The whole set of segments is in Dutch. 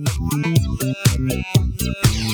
Thank you.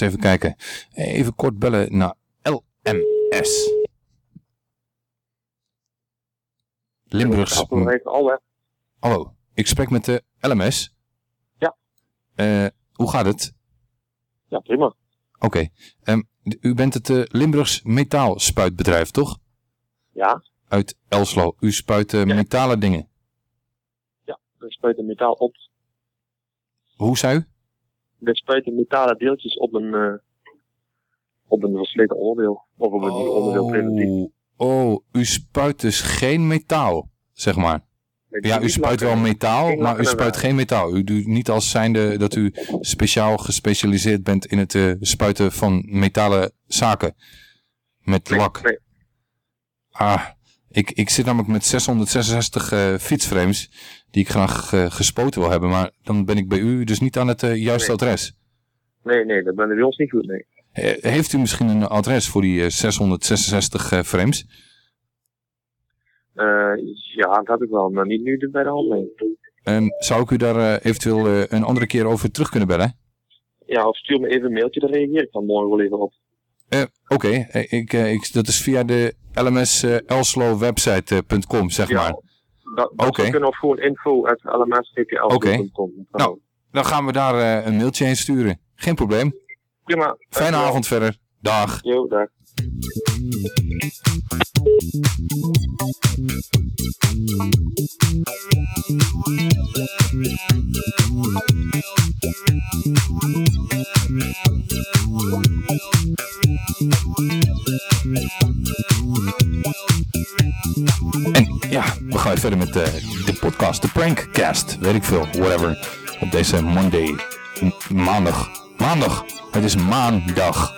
Eens even kijken. Even kort bellen naar LMS. Limburgs. Hallo, ik spreek met de LMS. Ja. Eh, hoe gaat het? Ja, prima. Oké. Ehm, d- u bent het eh, Limburgs metaalspuitbedrijf, toch? Ja, Uit Elslo. U spuit eh, metalen dingen. we spuiten metaal op. Hoe zei u? We spuiten metalen deeltjes op een, eh, op een versleten onderdeel. Of op een nieuw onderdeel preventief. Oh, oh, u spuit dus geen metaal, zeg maar. Ja, u spuit wel metaal, maar u spuit geen metaal. U doet niet als zijnde dat u speciaal gespecialiseerd bent in het eh, spuiten van metalen zaken. Met lak. Ah, ik, ik zit namelijk met 666 eh, fietsframes die ik graag eh, gespoten wil hebben. Maar dan ben ik bij u dus niet aan het eh, juiste Nee. adres. nee, nee, dat ben bij ons niet goed, nee. Heeft u misschien een adres voor die eh, 666 eh, frames? Ja, dat heb ik wel, maar niet nu bij de hand, nee. En zou ik u daar eventueel een andere keer over terug kunnen bellen? Ja, of stuur me even een mailtje, dan reageer ik dan morgen wel even op. Oké, ik, ik, dat is via de LMS eh, website.com, zeg Ja, maar. Dat, dat Oké. zou kunnen of gewoon info at lmsgpl.com. Nou, dan gaan we daar eh, een mailtje heen sturen. Geen probleem. Prima. Fijne avond verder. Dag. Jo, dag. En ja, we gaan verder met eh, de podcast, de prankcast, weet ik veel, whatever. Op deze Monday, maandag, maandag, het is maandag.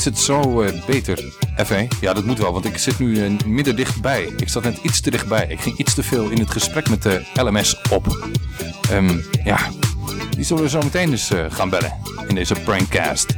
Is het zo eh, beter, F1? Ja, dat moet wel, want ik zit nu eh, midden dichtbij. Ik zat net iets te dichtbij. Ik ging iets te veel in het gesprek met de LMS op. Ehm, ja, die zullen we zo meteen dus eh, gaan bellen in deze prankcast.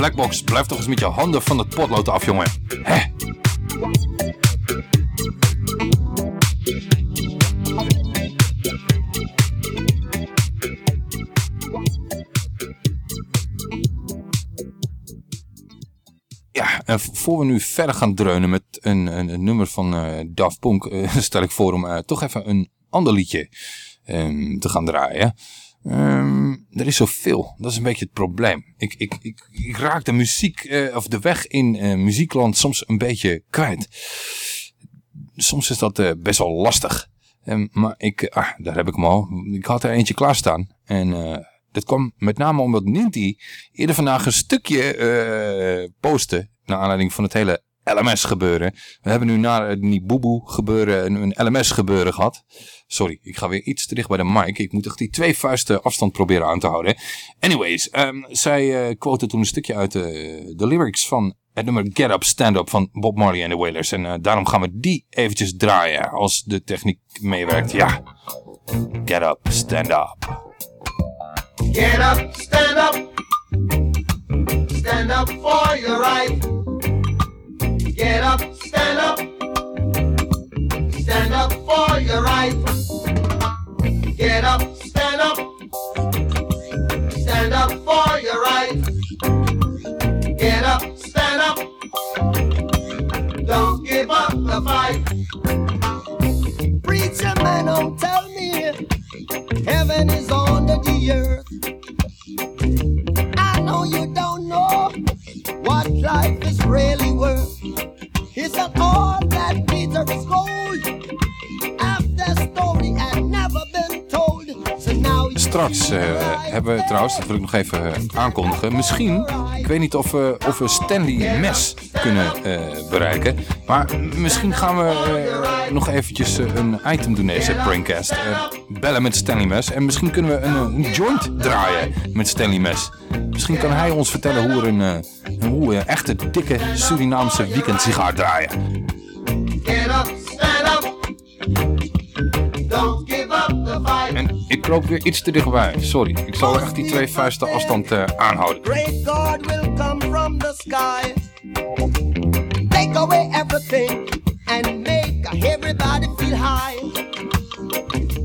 Blackbox, blijf toch eens met je handen van het potlood af, jongen. Hè? Ja, en voor we nu verder gaan dreunen met een, een, een nummer van eh Daft Punk, eh, stel ik voor om eh, toch even een ander liedje ehm, te gaan draaien. Ehm, er is zoveel, dat is een beetje het probleem. Ik, ik, ik, ik raak de muziek, eh, of de weg in eh, muziekland soms een beetje kwijt. Soms is dat eh, best wel lastig. Ehm, maar ik, ah, daar heb ik hem al. Ik had er eentje klaarstaan. En dat kwam met name omdat Ninty eerder vandaag een stukje postte. Naar aanleiding van het hele LMS gebeuren. We hebben nu na het Niboeboe gebeuren een, LMS gebeuren gehad. Sorry, ik ga weer iets te dicht bij de mic. Ik moet echt die twee vuisten afstand proberen aan te houden. Anyways, um, zij uh, quote toen een stukje uit uh, de lyrics van het nummer Get Up, Stand Up van Bob Marley en de Wailers. En daarom gaan we die eventjes draaien als de techniek meewerkt. Ja, Get Up, Stand Up. Get up, stand up. Stand up for your right. Get up, stand up. Stand up for your right. Get up, stand up. Stand up for your right. Get up, stand up. Don't give up the fight. Preacher man, don't tell me heaven is under the earth. I know you don't know what life is really worth. It's not all that glitters is gold. Straks uh, hebben we trouwens, dat wil ik nog even aankondigen. Misschien, ik weet niet of we, of we Stanley Mes kunnen uh, bereiken. Maar misschien gaan we uh, nog eventjes een item doen deze prankcast. bellen met Stanley Mes. En misschien kunnen we een, een, joint draaien met Stanley Mes. Misschien kan hij ons vertellen hoe, een, hoe een echte dikke Surinaamse weekendsigaar draaien. Get up, stand up. Don't give up the fight. En ik kroop weer iets te dichtbij. Sorry, ik zal echt die twee vuisten afstand uh, aanhouden. Great God will come from the sky. Take away everything and make everybody feel high.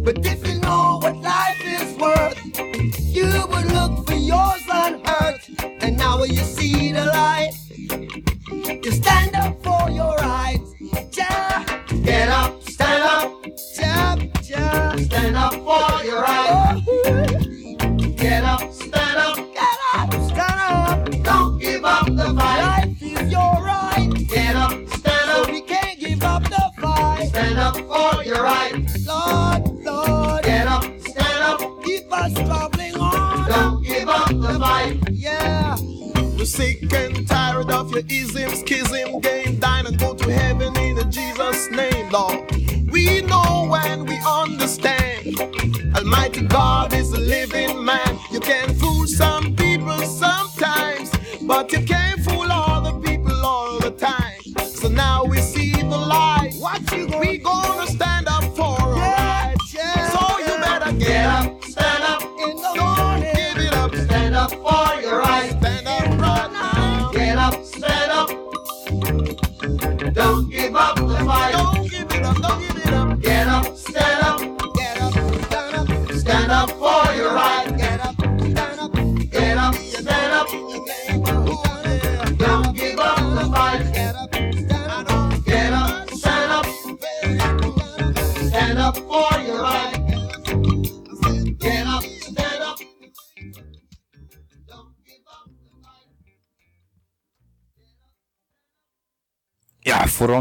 But if you know what life is worth, you would look for yours on earth. And now you see the light. You stand up for your rights. Ja, Get up, stand up. ja. Stand up for your right. Get up, stand up. Get up, stand up. Don't give up the fight. Life is your right. Get up, stand up. we can't give up the fight. Stand up for your right. Lord, Lord, Get up, stand up. keep us traveling on. Don't give up the fight. Yeah. We're sick and tired of your ism, God is a living man. You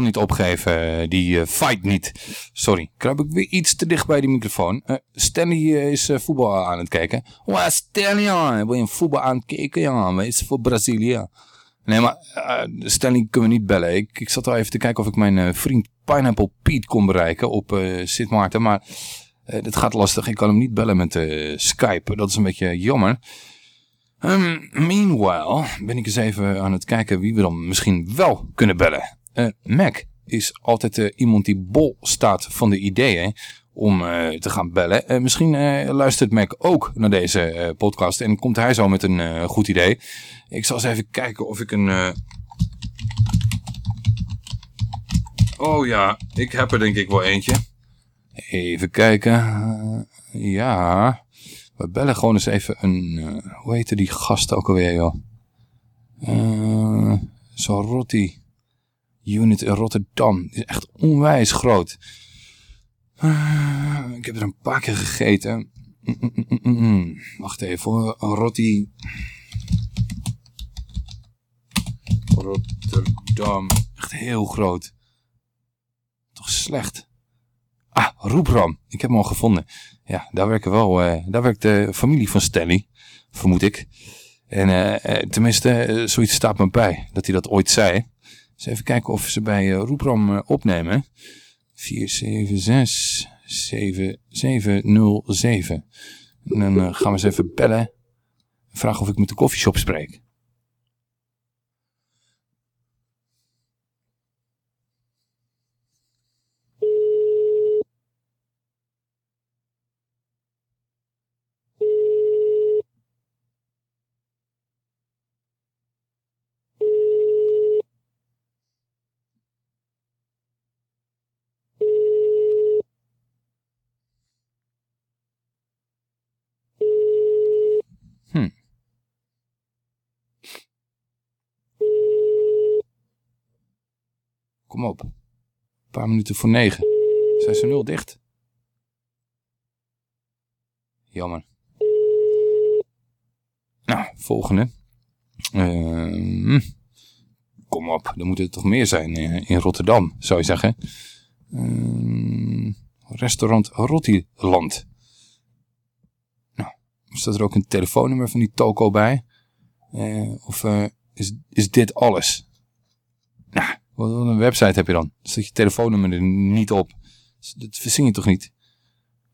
niet opgeven. eh, Die uh, fight niet. Sorry, kruip ik weer iets te dicht bij die microfoon. Uh, Stanley is voetbal aan het kijken. Oh, Stanley, wil je voetbal aan het kijken? Ja, maar is voor Brazilië. Nee, maar Stanley kunnen we niet bellen. Ik, ik zat al even te kijken of ik mijn vriend Pineapple Pete kon bereiken op uh, Sint Maarten. Maar dit gaat lastig. Ik kan hem niet bellen met Skype. Dat is een beetje jammer. Um, meanwhile ben ik eens even aan het kijken wie we dan misschien wel kunnen bellen. Uh, Mac is altijd uh, iemand die bol staat van de ideeën om uh, te gaan bellen. misschien luistert Mac ook naar deze podcast en komt hij zo met een goed idee. Ik zal eens even kijken of ik een... Oh ja, ik heb er denk ik wel eentje. Even kijken. ja, we bellen gewoon eens even een... hoe heette die gast ook alweer joh? Zo Rotti unit in Rotterdam. Die is echt onwijs groot. Uh, ik heb er een paar keer gegeten. Mm, mm, mm, Wacht even hoor. Rotti. Rotterdam. Echt heel groot. Toch slecht. Ah, Roepram. Ik heb hem al gevonden. Ja, daar werken wel. Uh, daar werkt de familie van Stanley. Vermoed ik. En uh, tenminste, zoiets staat me bij. Dat hij dat ooit zei. Eens even kijken of ze bij eh, Roepram eh, opnemen. 476 7707. En dan eh, gaan we eens even bellen. Vragen of ik met de koffieshop spreek. Hm. Kom op. Een paar minuten voor negen. Zijn ze nul dicht? Jammer. Nou, volgende. Ehm, kom op, er moeten er toch meer zijn eh, in Rotterdam, zou je zeggen. Ehm, restaurant Rottiland. Nou, staat er ook een telefoonnummer van die toko bij? Eh, of eh, is, is dit alles? Nou, wat een website heb je dan? Staat je telefoonnummer er niet op? Dat verzin je toch niet?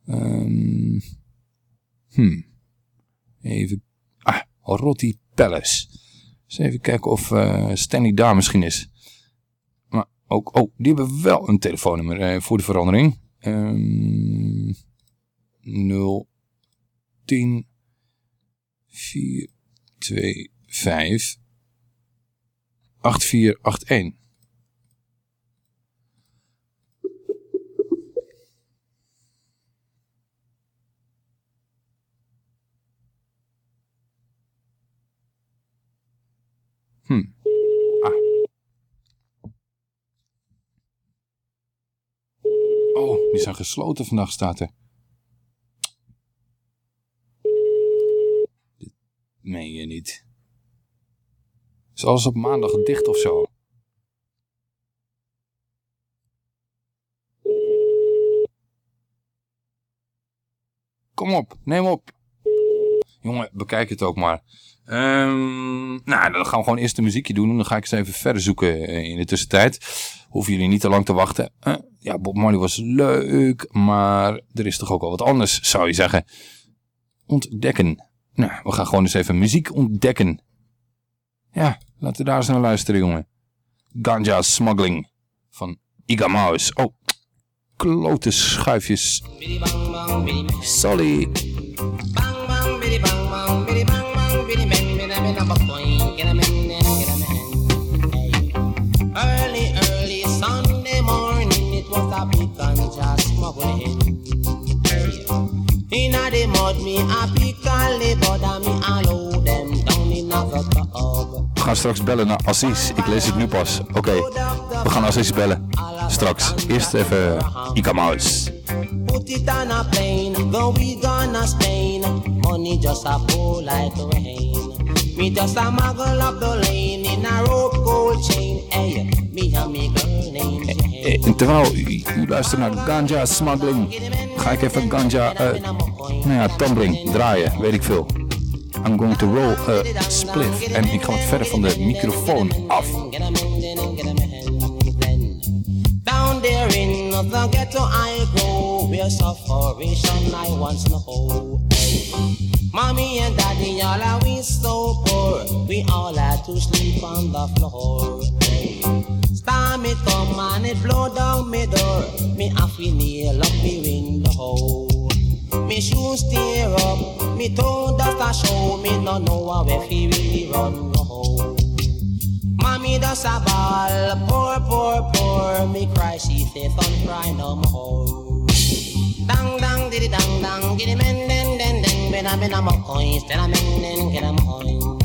Ehm hmm. Even. Ah, Rotti Palace. Eens even kijken of eh, Stanley daar misschien is. Maar ook, oh, die hebben wel een telefoonnummer eh, voor de verandering. Ehm 010 425 8481. Hm. Ah. Oh, die zijn gesloten vandaag, staat er. Dit meen je niet. Is alles op maandag dicht of zo? Kom op, neem op. Jongen, bekijk het ook maar. Ehm, nou, dan gaan we gewoon eerst een muziekje doen. En dan ga ik eens even verder zoeken eh, in de tussentijd. Hoeven jullie niet te lang te wachten. Eh, ja, Bob Marley was leuk. Maar er is toch ook wel wat anders, zou je zeggen. Ontdekken. Nou, we gaan gewoon eens even muziek ontdekken. Ja, laten we daar eens naar luisteren, jongen. Ganja Smuggling van Iga Mouse. Oh, klote schuifjes. Sorry. Ganja smuggling hey. Inna the mud me a pick all the bud and me allow them down in a the tub We gaan straks bellen naar Assis. Ik lees het nu pas. Oké, we gaan Assis bellen. Straks. Eerst even Ika Mouse. Put it on a plane, go we gonna Spain. Money just a pour like rain. Me just a muggle up the lane in a rope gold chain. Hey, me and me girl named Jane. En terwijl u, naar Ganja Smuggling, ga ik even Ganja, eh, nou ja, tumbling, draaien, weet ik veel. I'm going to roll a spliff. En ik ga wat verder van de microfoon af. Down there in the ghetto I go, where sufferation I once know. Mommy and daddy, all are we so poor. We all had to sleep on the floor. Hey. Storm it come and it blow down me door. Me to nail up me window. Me shoes tear up, me toe dust a show. Me no know where fi really run no. Mommy does a ball, poor, poor, poor. Me cry, she say, son cry no more. Dang, dang, diddy, dang, dang, giddy, men, den, den, den, ben, ben, a, mo, coins, a, men, den, get a, coin.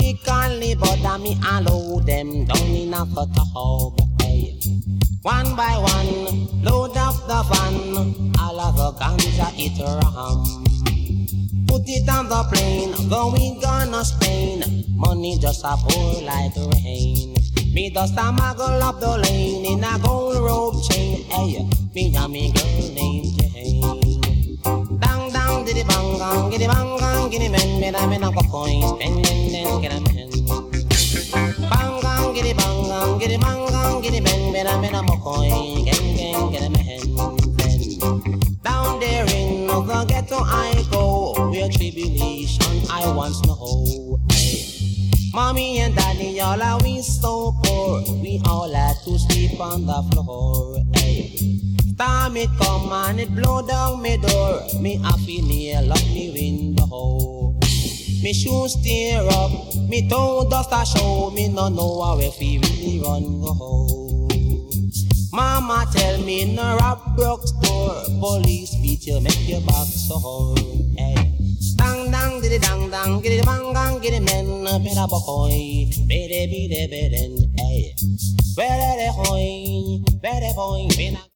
Me and lay butter, me a load them a. One by one, load up the van, all of the ganja uh, it ram. Put it on the plane, going gonna Spain. Money just a pour like rain. Me just a muggle up the lane in a gold rope chain. Hey, me and me girl named. Dang bang gang, giddy bang gang, giddy men, me da me na go coin, den den den get a man. Bang gang, giddy bang gang, giddy bang gang, giddy men, me da me na go coin, gang gang get a man. Down there in the ghetto I go, where tribulation I once know. Mommy and daddy, all are we so poor. We all had to sleep on the floor. Hey. Time it come and it blow down my door. Me happy nail up me window. Me shoes tear up, me toe dust a show. Me no know how if we really run go. Mama tell me no rob broke store. Police beat you, make your back sore. Hey. Dang dang diddy dang dang, giddy bang gang, giddy men, better boy, bede bede beden, hey. De hoy, bede boy, bena.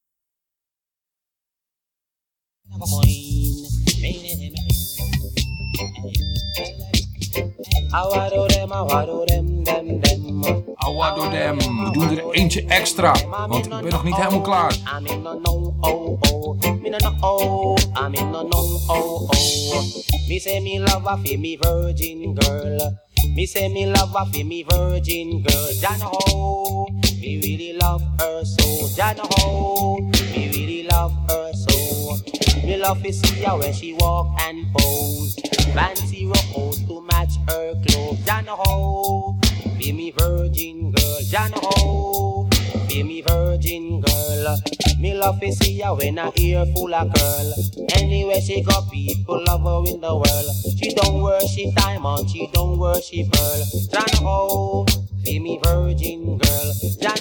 Awado dem. We doen er eentje extra. Want ik ben nog niet helemaal klaar. Me say me love a fi me virgin girl. Me say me love a fi me virgin girl. Jah know how. Me really love her so. Jah know how. Me really love her. Me love to see her when she walk and pose. Fancy rock to match her clothes. How. Be me virgin girl, how. Be me virgin girl. Me love to see her when her ear full of curl. Anywhere she go, people love her in the world. She don't worship diamond, she don't worship pearl. How. Be me virgin girl,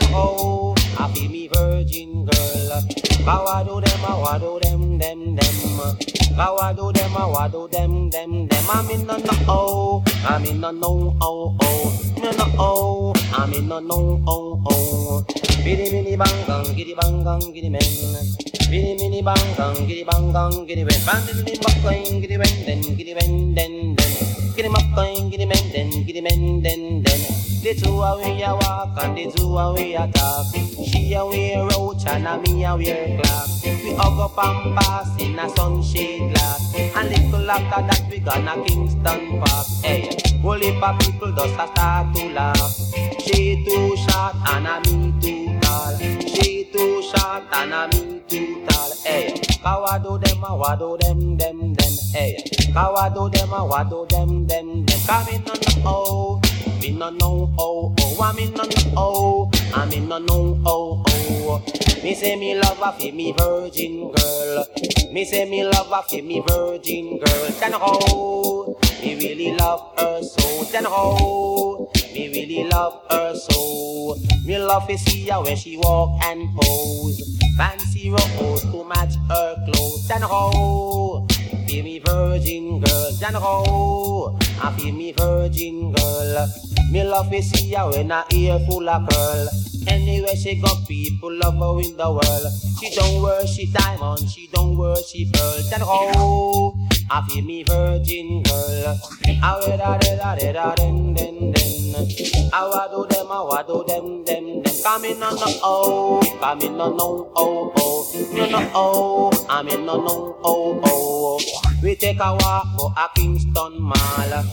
how. I be me virgin girl. How I do them, I do them, them, them. How I do them, I do them, them, them. I'm in the no, oh. I'm in the no, oh, oh. No, no, oh. I'm in the no, oh, oh. Biddy, biddy, bang, gang, giddy, bang, gang, giddy, men. Biddy, biddy, bang, gang, giddy, bang, gang, giddy, men. Bang, giddy, biddy, bang, gang, giddy, men, den, giddy, men, den, den. Giddy, bang, gang, giddy, men, den, giddy, men, den, den. The two away a walk and the two away a talk. She a wear roach and a me a wear clock. We hug up and pass in a sunshade glass. And little after that we gonna Kingston Park. Hey, whole heap of people just a start to laugh. She too short and a me too tall. She too short and a me too tall. Hey, how I do them, how I do them, them, them. Hey, how I do them, how I do them, them, them. Come in on the oh. Me no know oh oh, I'm in a no oh, I'm in a no oh oh. Me say me love a fi me virgin girl. Me say me love a fi me virgin girl. Then oh, me really love her so. Then oh, me really love her so. Me love to see her when she walk and pose. Fancy rose to match her clothes. Then oh. Be me virgin girl, Jan. I feel me virgin girl. Me love to see her when her ear full of curl. Anywhere she go, people love her in the world. She don't worship diamond, she don't worship pearl. Jan ho. I feel me virgin girl. Ah, I wear da da da da den den den. How ah, I do them, ah, how I do them, them, Come in on the come in on no oh oh, no no I'm in no no oh oh. We take a walk go a Kingston Mall.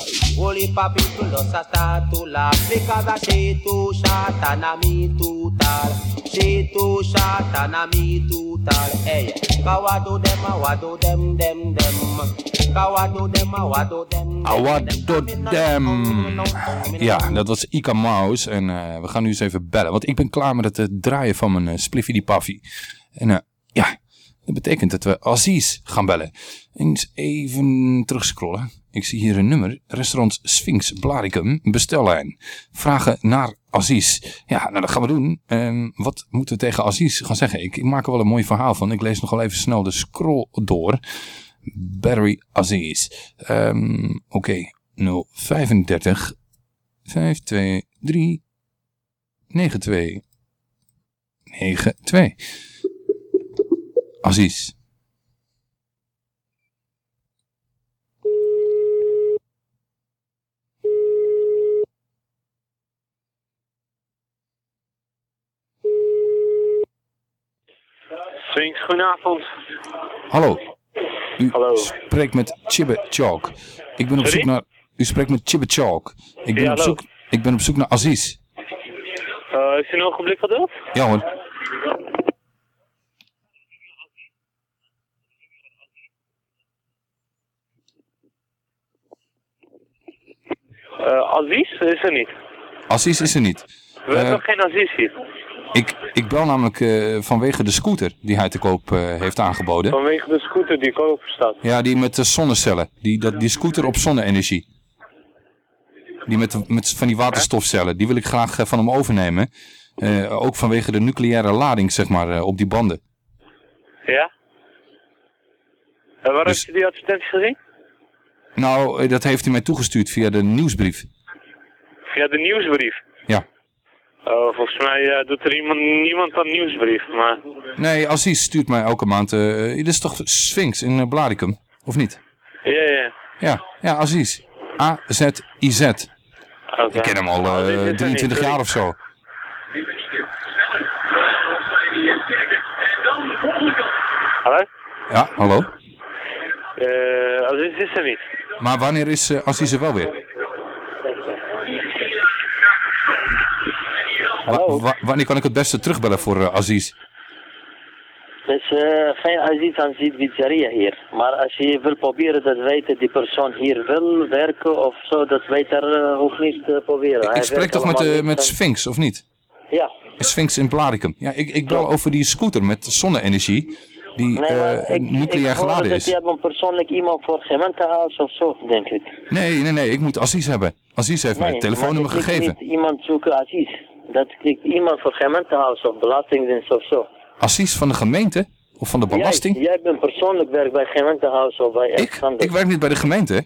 Heap of people just a start to laugh because I she too short and a me too tall. She too short and a me too tall. Hey, how I do them, I do them, them, them. How I do them. Ja, dat was Ika Mouse. En eh, we gaan nu eens even bellen. Want ik ben klaar met het eh, draaien van mijn uh, Spliffy die Paffy. En eh, ja, dat betekent dat we Aziz gaan bellen. Eens even terugscrollen. Ik zie hier een nummer. Restaurant Sphinx Blaricum. Bestellijn. Vragen naar Aziz. Ja, nou dat gaan we doen. En wat moeten we tegen Aziz gaan zeggen? Ik, ik maak er wel een mooi verhaal van. Ik lees nog wel even snel de scroll door. Battery Aziz. Um, Oké. 035 523 92 92. Aziz. Swings, goedenavond. Hallo. U Hallo. spreekt met Chibbe Chalk. Ik ben op Sorry? zoek naar... U spreekt met Chibbe Chalk. Ik ben, Ja, op, zoek, ik ben op zoek naar Aziz. Uh, is er een ogenblik geduld? Ja hoor. Uh, Aziz is er niet. Aziz is er niet. We Eh, hebben geen Aziz hier. Ik, ik bel namelijk eh, vanwege de scooter die hij te koop eh, heeft aangeboden. Vanwege de scooter die koop staat. Ja, die met de zonnecellen. Die, dat, die scooter op zonne-energie. Die met, met van die waterstofcellen. Die wil ik graag eh, van hem overnemen. Ook vanwege de nucleaire lading, zeg maar, op die banden. Ja? En waar Dus- heb je die advertentie gezien? Nou, dat heeft hij mij toegestuurd via de nieuwsbrief. Via de nieuwsbrief. Oh, volgens mij eh, doet er iemand, niemand aan nieuwsbrief, maar... Nee, Aziz stuurt mij elke maand... eh dit is toch Sphinx in uh, Blaricum? Of niet? Ja, ja, Ja, ja, Aziz. A-Z-I-Z. Ik ken hem al Oh, dit is eh er niet, 23 sorry. jaar of zo. Hallo? Ja, hallo? Eh, Aziz is er niet. Maar wanneer is uh, Aziz er wel weer? Wa- wa- wanneer kan ik het beste terugbellen voor uh, Aziz? Er is uh, geen Aziz aan pizzeria hier. Maar als je wil proberen dat weten die persoon hier wil werken of zo, dat beter uh, hoeft niet te proberen. Ik spreek toch met, uh, met van- Sphinx, of niet? Ja. Sphinx in Blaricum. Ja, ik, ik bel over die scooter met zonne-energie. Die Nee, eh, ik, nucleair ik geladen is. je hebt een persoonlijk iemand voor gemeentehuis of zo, denk ik. Nee, nee, nee. Ik moet Aziz hebben. Aziz heeft mij Nee, het telefoonnummer gegeven. niet iemand zoeken Aziz. Dat klikt iemand voor gemeentehuis of belastingdienst of zo. Aziz van de gemeente? Of van de belasting? Jij, jij bent persoonlijk werk bij gemeentehuis of bij ik? Ik werk niet bij de gemeente.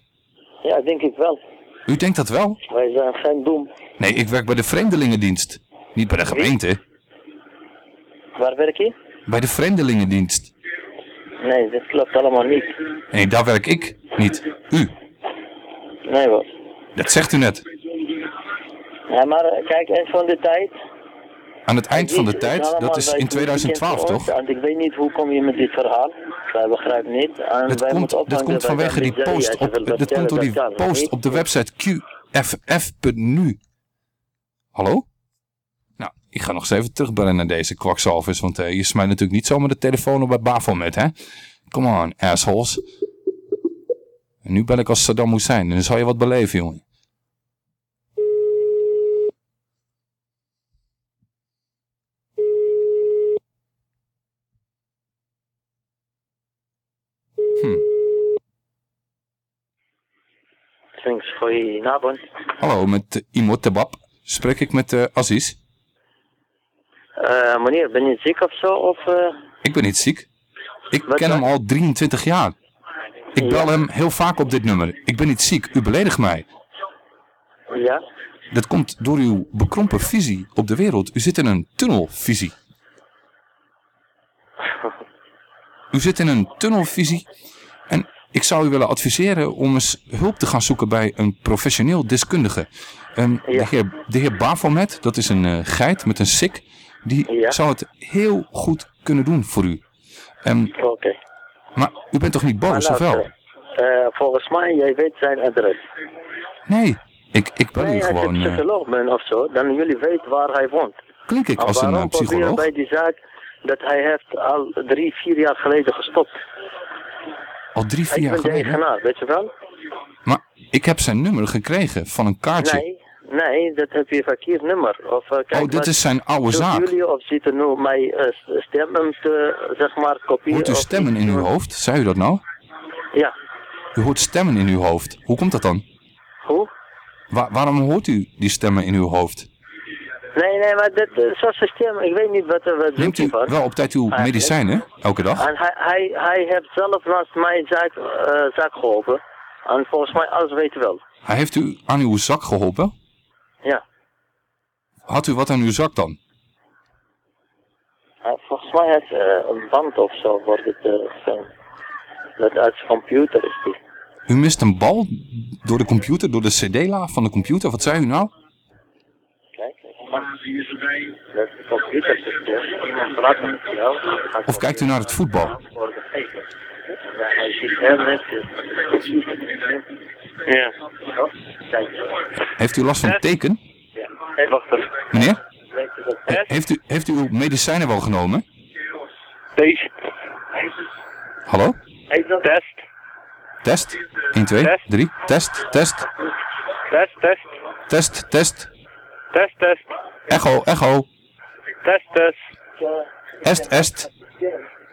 Ja, denk ik wel. U denkt dat wel? Wij zijn geen doem. Nee, ik werk bij de Vreemdelingendienst. Niet bij de gemeente. Waar werk je? Bij de Vreemdelingendienst. Nee, dat klopt allemaal niet. Nee, daar werk ik niet. U. Nee hoor. Dat zegt u net. Ja, maar eh, kijk, eind van de tijd... Aan het eind van de tijd, dat is in het weekend 2012 voor ons, toch? En ik weet niet hoe kom je met dit verhaal. Wij begrijpen niet. En Dat wij komt, dat komt vanwege die post op, dat komt door die post op de website qff.nu. Hallo? Nou, ik ga nog eens even terugbellen naar deze kwakzalvers, want eh, je smijt natuurlijk niet zomaar de telefoon op bij Bafomet, hè? Come on, assholes. En nu bel ik als Saddam Hussein, en dan zal je wat beleven, jongen. Hm. Goedenavond. Hallo, met uh, Imot Tebab. Spreek ik met uh, Aziz? Uh, meneer, ben je ziek of zo? Of, uh... Ik ben niet ziek. Ik Wat ken dan? hem al 23 jaar. Ik bel hem heel vaak op dit nummer. Ik ben niet ziek, u beledigt mij. Ja? Dat komt door uw bekrompen visie op de wereld. U zit in een tunnelvisie. U zit in een tunnelvisie. En ik zou u willen adviseren om eens hulp te gaan zoeken bij een professioneel deskundige. Ehm, de, heer, de heer Bafomet, dat is een eh, geit met een sik. Die Ja. zou het heel goed kunnen doen voor u. Ehm, Oké. maar u bent toch niet boos, of wel? eh, volgens mij, jij weet zijn adres. Nee, ik, ik bel nee, u als je gewoon... eh, psycholoog bent of zo, dan jullie weten waar hij woont. klink ik als een psycholoog? bij die zaak dat hij heeft al drie, vier jaar geleden gestopt. Al drie, vier ik jaar ben de geleden? eigenaar, weet je wel? Maar ik heb zijn nummer gekregen van een kaartje. Nee, nee, dat heb je verkeerd nummer. Of, eh, kijk, oh, dit is zijn oude zaak. jullie of zitten nu mijn eh, stemmen te, zeg maar, kopiëren? Hoort u stemmen in uw hoofd? Zei u dat nou? Ja. U hoort stemmen in uw hoofd. Hoe komt dat dan? Hoe? Wa- waarom hoort u die stemmen in uw hoofd? Nee, nee, maar dat eh, zo'n systeem, ik weet niet wat er wat Neemt u wel op tijd uw medicijnen? Elke dag? En hij, hij, hij heeft zelf naast mijn zaak, eh, zaak geholpen. En volgens mij alles weet hij wel. Hij heeft u aan uw zak geholpen? Ja. Had u wat aan uw zak dan? Volgens mij heeft eh, een band of zo wordt het uh, gefilmd. Dat uit zijn computer is die. U mist een bal door de computer, door de cd-la van de computer. Wat zei u nou? Kijk, dat is de computersysteem. Iemand praat met jou. gaat Of kijkt u naar het voetbal? hij ziet heel netjes. Ja. Heeft u last van teken? Ja. Meneer? Heeft u, heeft u uw medicijnen wel genomen? Deze. Hallo? Test. Test? 1, 2, Test. 3. Test, test, Test, test. test, test. Test, test. Echo, echo. Test, test. Est, est.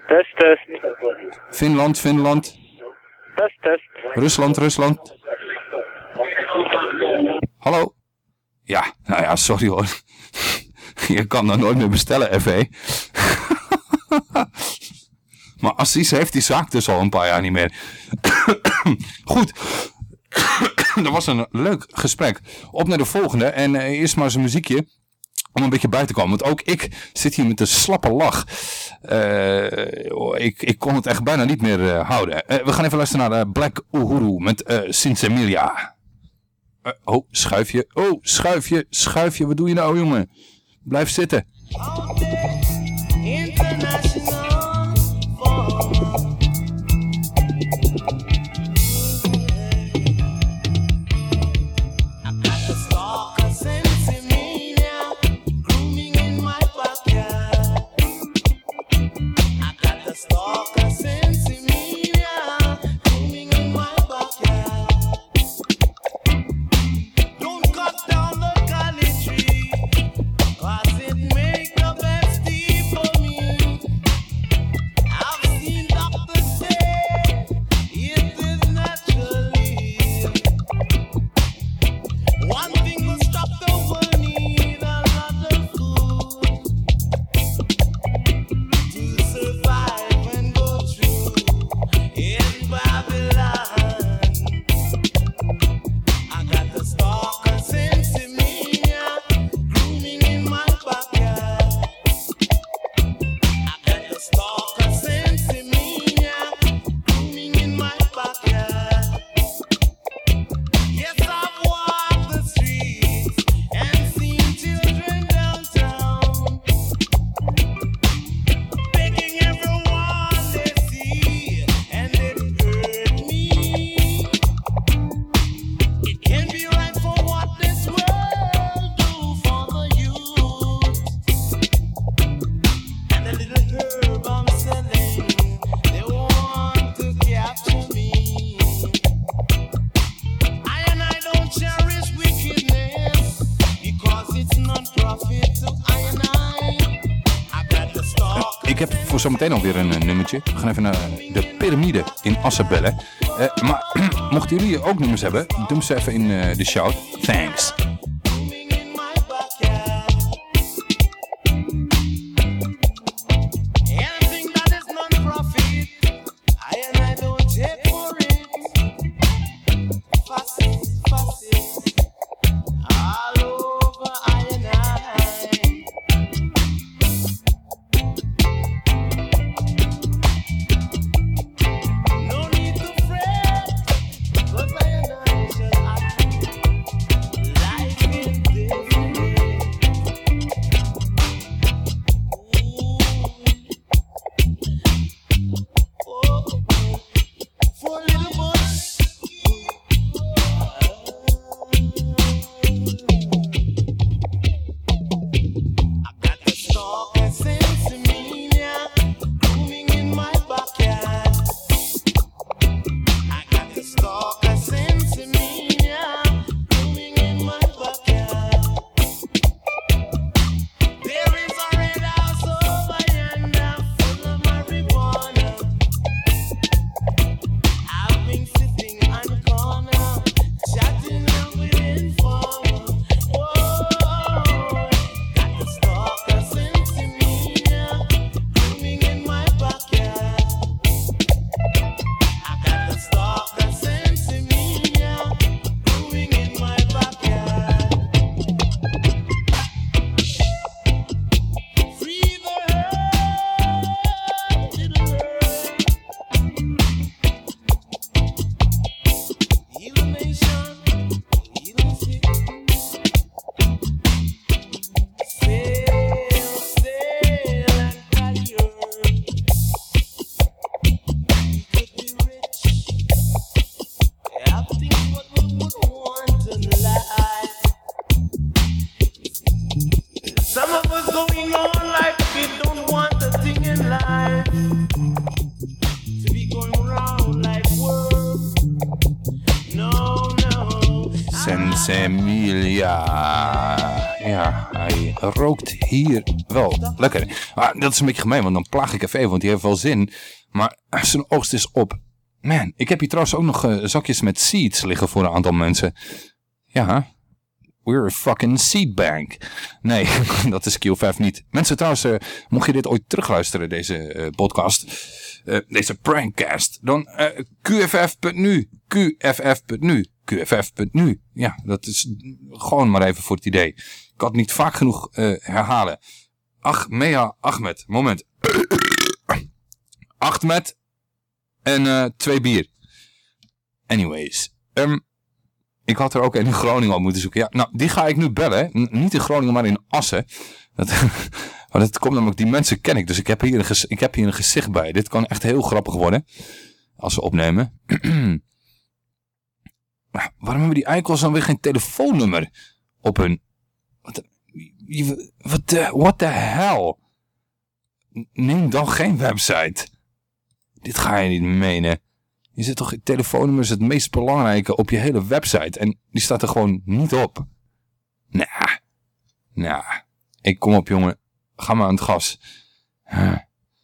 Test, test. Finland, Finland. Test, test. Rusland, Rusland. Hallo? Ja, nou ja, sorry hoor. Je kan dat nooit meer bestellen, FV. maar Assis heeft die zaak dus al een paar jaar niet meer. Goed. Dat was een leuk gesprek. Op naar de volgende. En eh, eerst maar eens een muziekje. Om een beetje bij te komen. Want ook ik zit hier met een slappe lach. Eh, oh, ik, ik kon het echt bijna niet meer eh, houden. Eh, we gaan even luisteren naar Black Uhuru met Sinsemilia. Eh, oh, schuifje. Oh, schuifje, schuifje. Wat doe je nou, jongen? Blijf zitten. Zometeen alweer een eh, nummertje. We gaan even naar de piramide in Assen bellen. Eh, maar mochten jullie ook nummers hebben, doe ze even in eh, de shout. Thanks. Lekker. Maar dat is een beetje gemeen, want dan plaag ik even want die heeft wel zin. Maar zijn oogst is op. Man, ik heb hier trouwens ook nog eh, zakjes met seeds liggen voor een aantal mensen. Ja, we're a fucking seed bank. Nee, dat is Q5 niet. Mensen trouwens, eh, mocht je dit ooit terugluisteren, deze eh, podcast, eh, deze prankcast, dan eh, qff.nu, qff.nu, qff.nu. Ja, dat is gewoon maar even voor het idee. Ik had het niet vaak genoeg eh, herhalen. Achmea Ahmed, moment. Ahmed en eh, twee bier. Anyways, ehm, ik had er ook een in Groningen op moeten zoeken. Ja, nou, die ga ik nu bellen. Niet in Groningen, maar in Assen. Dat, maar komt namelijk, die mensen ken ik. Dus ik heb, hier een ik heb hier een gezicht bij. Dit kan echt heel grappig worden. Als we opnemen. Waarom hebben die eikels dan weer geen telefoonnummer op hun... Wat wat de, what the hell? Neem dan geen website. Dit ga je niet menen. Je zit toch, telefoonnummer is het meest belangrijke op je hele website. En die staat er gewoon niet op. Nou, nou, ik kom op jongen. Ga maar aan het gas.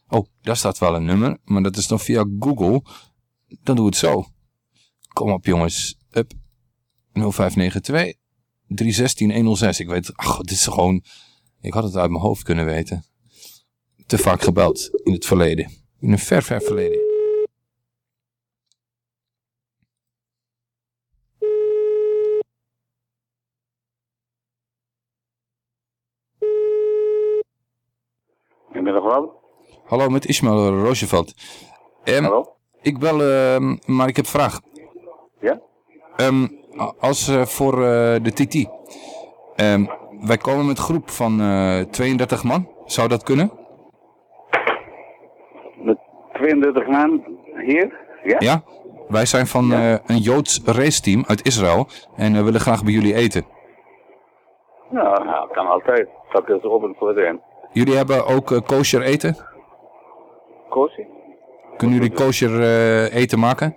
Oh, daar staat wel een nummer. Maar dat is dan via Google. Dan doe het zo. Kom op jongens. Up. 0592 316 106. Ik weet, ach, dit is gewoon... Ik had het uit mijn hoofd kunnen weten. Te vaak gebeld in het verleden. In een ver, ver verleden. Hallo, met Ismail Roosevelt. Ehm, Hallo? Ik bel, ehm, maar ik heb een vraag. Ja? A- als eh, voor eh, de TT. Ehm, wij komen met een groep van eh 32 man. Zou dat kunnen? Met 32 man hier? Ja? Ja? Wij zijn van eh, een Joods raceteam uit Israël. En we willen graag bij jullie eten. Ja, nou, kan altijd. Dat is open voor iedereen. Jullie hebben ook eh, kosher eten? Kosi? Kunnen jullie kosher eh, eten maken?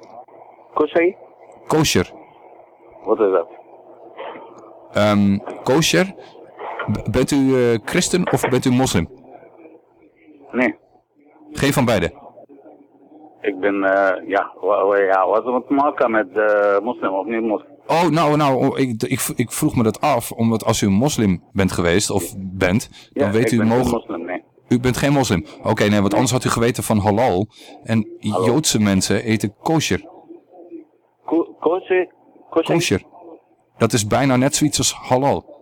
Kosi? Kosher. Wat is dat? Ehm kosher. B- bent u eh, christen of bent u moslim? Nee. Geen van beide. Ik ben, eh, ja, ja, wat is het te maken met eh, moslim of niet moslim? Oh, nou, nou oh, ik, ik, ik vroeg me dat af, omdat als u een moslim bent geweest, of bent, dan Ja, weet ik u ben mogelijk... moslim, nee. U bent geen moslim? Oké, nee, want anders had u geweten van halal. En Joodse mensen eten kosher. Ko- Kosi? Kosher. Dat is bijna net zoiets als halal.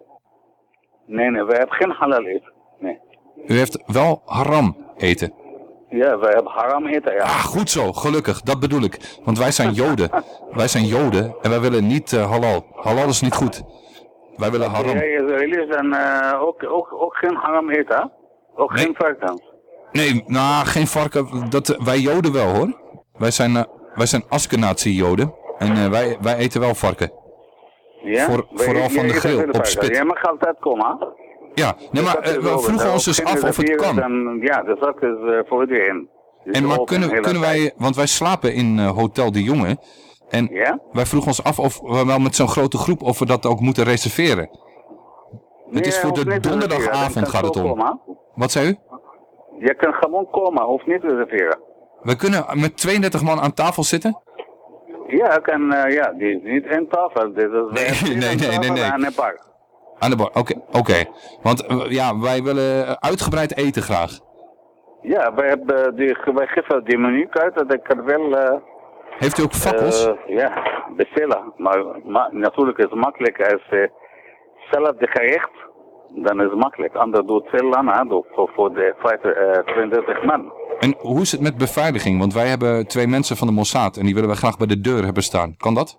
Nee, nee, wij hebben geen halal eten. Nee. U heeft wel haram eten. Ja, wij hebben haram eten, ja. Ah, goed zo, gelukkig. Dat bedoel ik. Want wij zijn joden. wij zijn joden en wij willen niet eh, halal. Halal is niet goed. Wij willen haram. Jij Israëli's en eh, ook, ook, ook geen haram eten, hè? Ook geen varkens. Nee, nou, geen varken. Dat, wij joden wel hoor. Wij zijn, uh, wij zijn Askenazi joden. En uh, wij, wij eten wel varken. Ja? Voor, vooral van de grill op spit. Jij mag altijd komen, hè? Ja, nee, maar uh, we vroegen ons dus af of het kan. Ja, de zak is uh, voor iedereen. En maar kunnen, kunnen wij, want wij slapen in Hotel de Jonge. En ja? wij vroegen ons af of we wel met zo'n grote groep, of we dat ook moeten reserveren. Het is voor de donderdagavond gaat het om. Komen, Wat zei u? Je kan gewoon komen, of niet reserveren. We kunnen met 32 man aan tafel zitten? Ja, kan, uh, ja, die is niet aan tafel. Dit is nee, nee, nee, nee, nee. Aan een park. Aan de bar, oké. Okay, okay. Want uh, ja, wij willen uitgebreid eten graag. Ja, wij, hebben die, wij geven die menukaart, dat ik kan wel... Uh, Heeft u ook fakkels? Ja, bestellen. Maar, maar natuurlijk is het makkelijk als zelf de gerecht, dan is het makkelijk. Anders doet het veel langer voor, voor de 5, 32 man. En hoe is het met beveiliging? Want wij hebben twee mensen van de Mossad en die willen wij graag bij de deur hebben staan. Kan dat?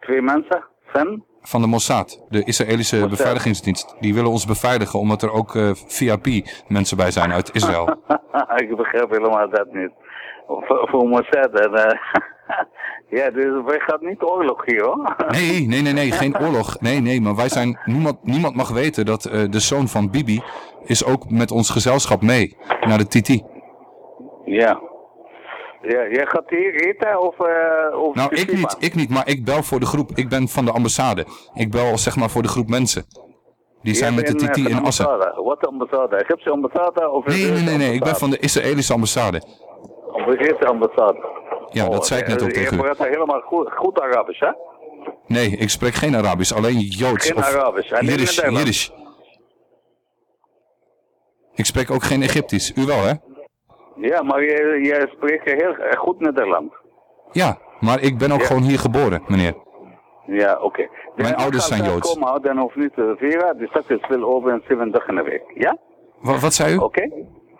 Twee mensen van? Van de Mossad, de Israëlische Mossad. beveiligingsdienst. Die willen ons beveiligen omdat er ook uh, VIP mensen bij zijn uit Israël. Ik begrijp helemaal dat niet. Voor, voor Mossad. En, uh, ja, dus wij gaan niet oorlog hier hoor. Nee, nee, nee, nee, geen oorlog. Nee, nee, maar wij zijn, niemand, niemand mag weten dat uh, de zoon van Bibi is ook met ons gezelschap mee naar de TT. Ja. Ja, jij gaat hier eten of... eh of Nou, ik niet, ik niet, maar ik bel voor de groep. Ik ben van de ambassade. Ik bel zeg maar voor de groep mensen. Die zijn met de In, eh, TT in Assen. ambassade. Wat ambassade? Egyptische ambassade of Nee, nee, nee, nee. Ik ben van de Israëlische ambassade. Egyptische ambassade. Ja, dat zei ik net ook eh, tegen Je u. praat helemaal goed, goed Arabisch, hè? Nee, ik spreek geen Arabisch, alleen Joods. Geen of Arabisch, alleen Jiddisch. Jiddisch. Ik spreek ook geen Egyptisch. U wel, hè? Ja, maar je, je spreekt heel eh, goed Nederlands. Ja, maar ik ben ook Ja. gewoon hier geboren, meneer. Ja, oké. Mijn ouders zijn je Joods. Komen, dan hoeft niet te vieren. De zaak is wel open zeven dagen in de week. Ja? Wa- wat zei u? Oké?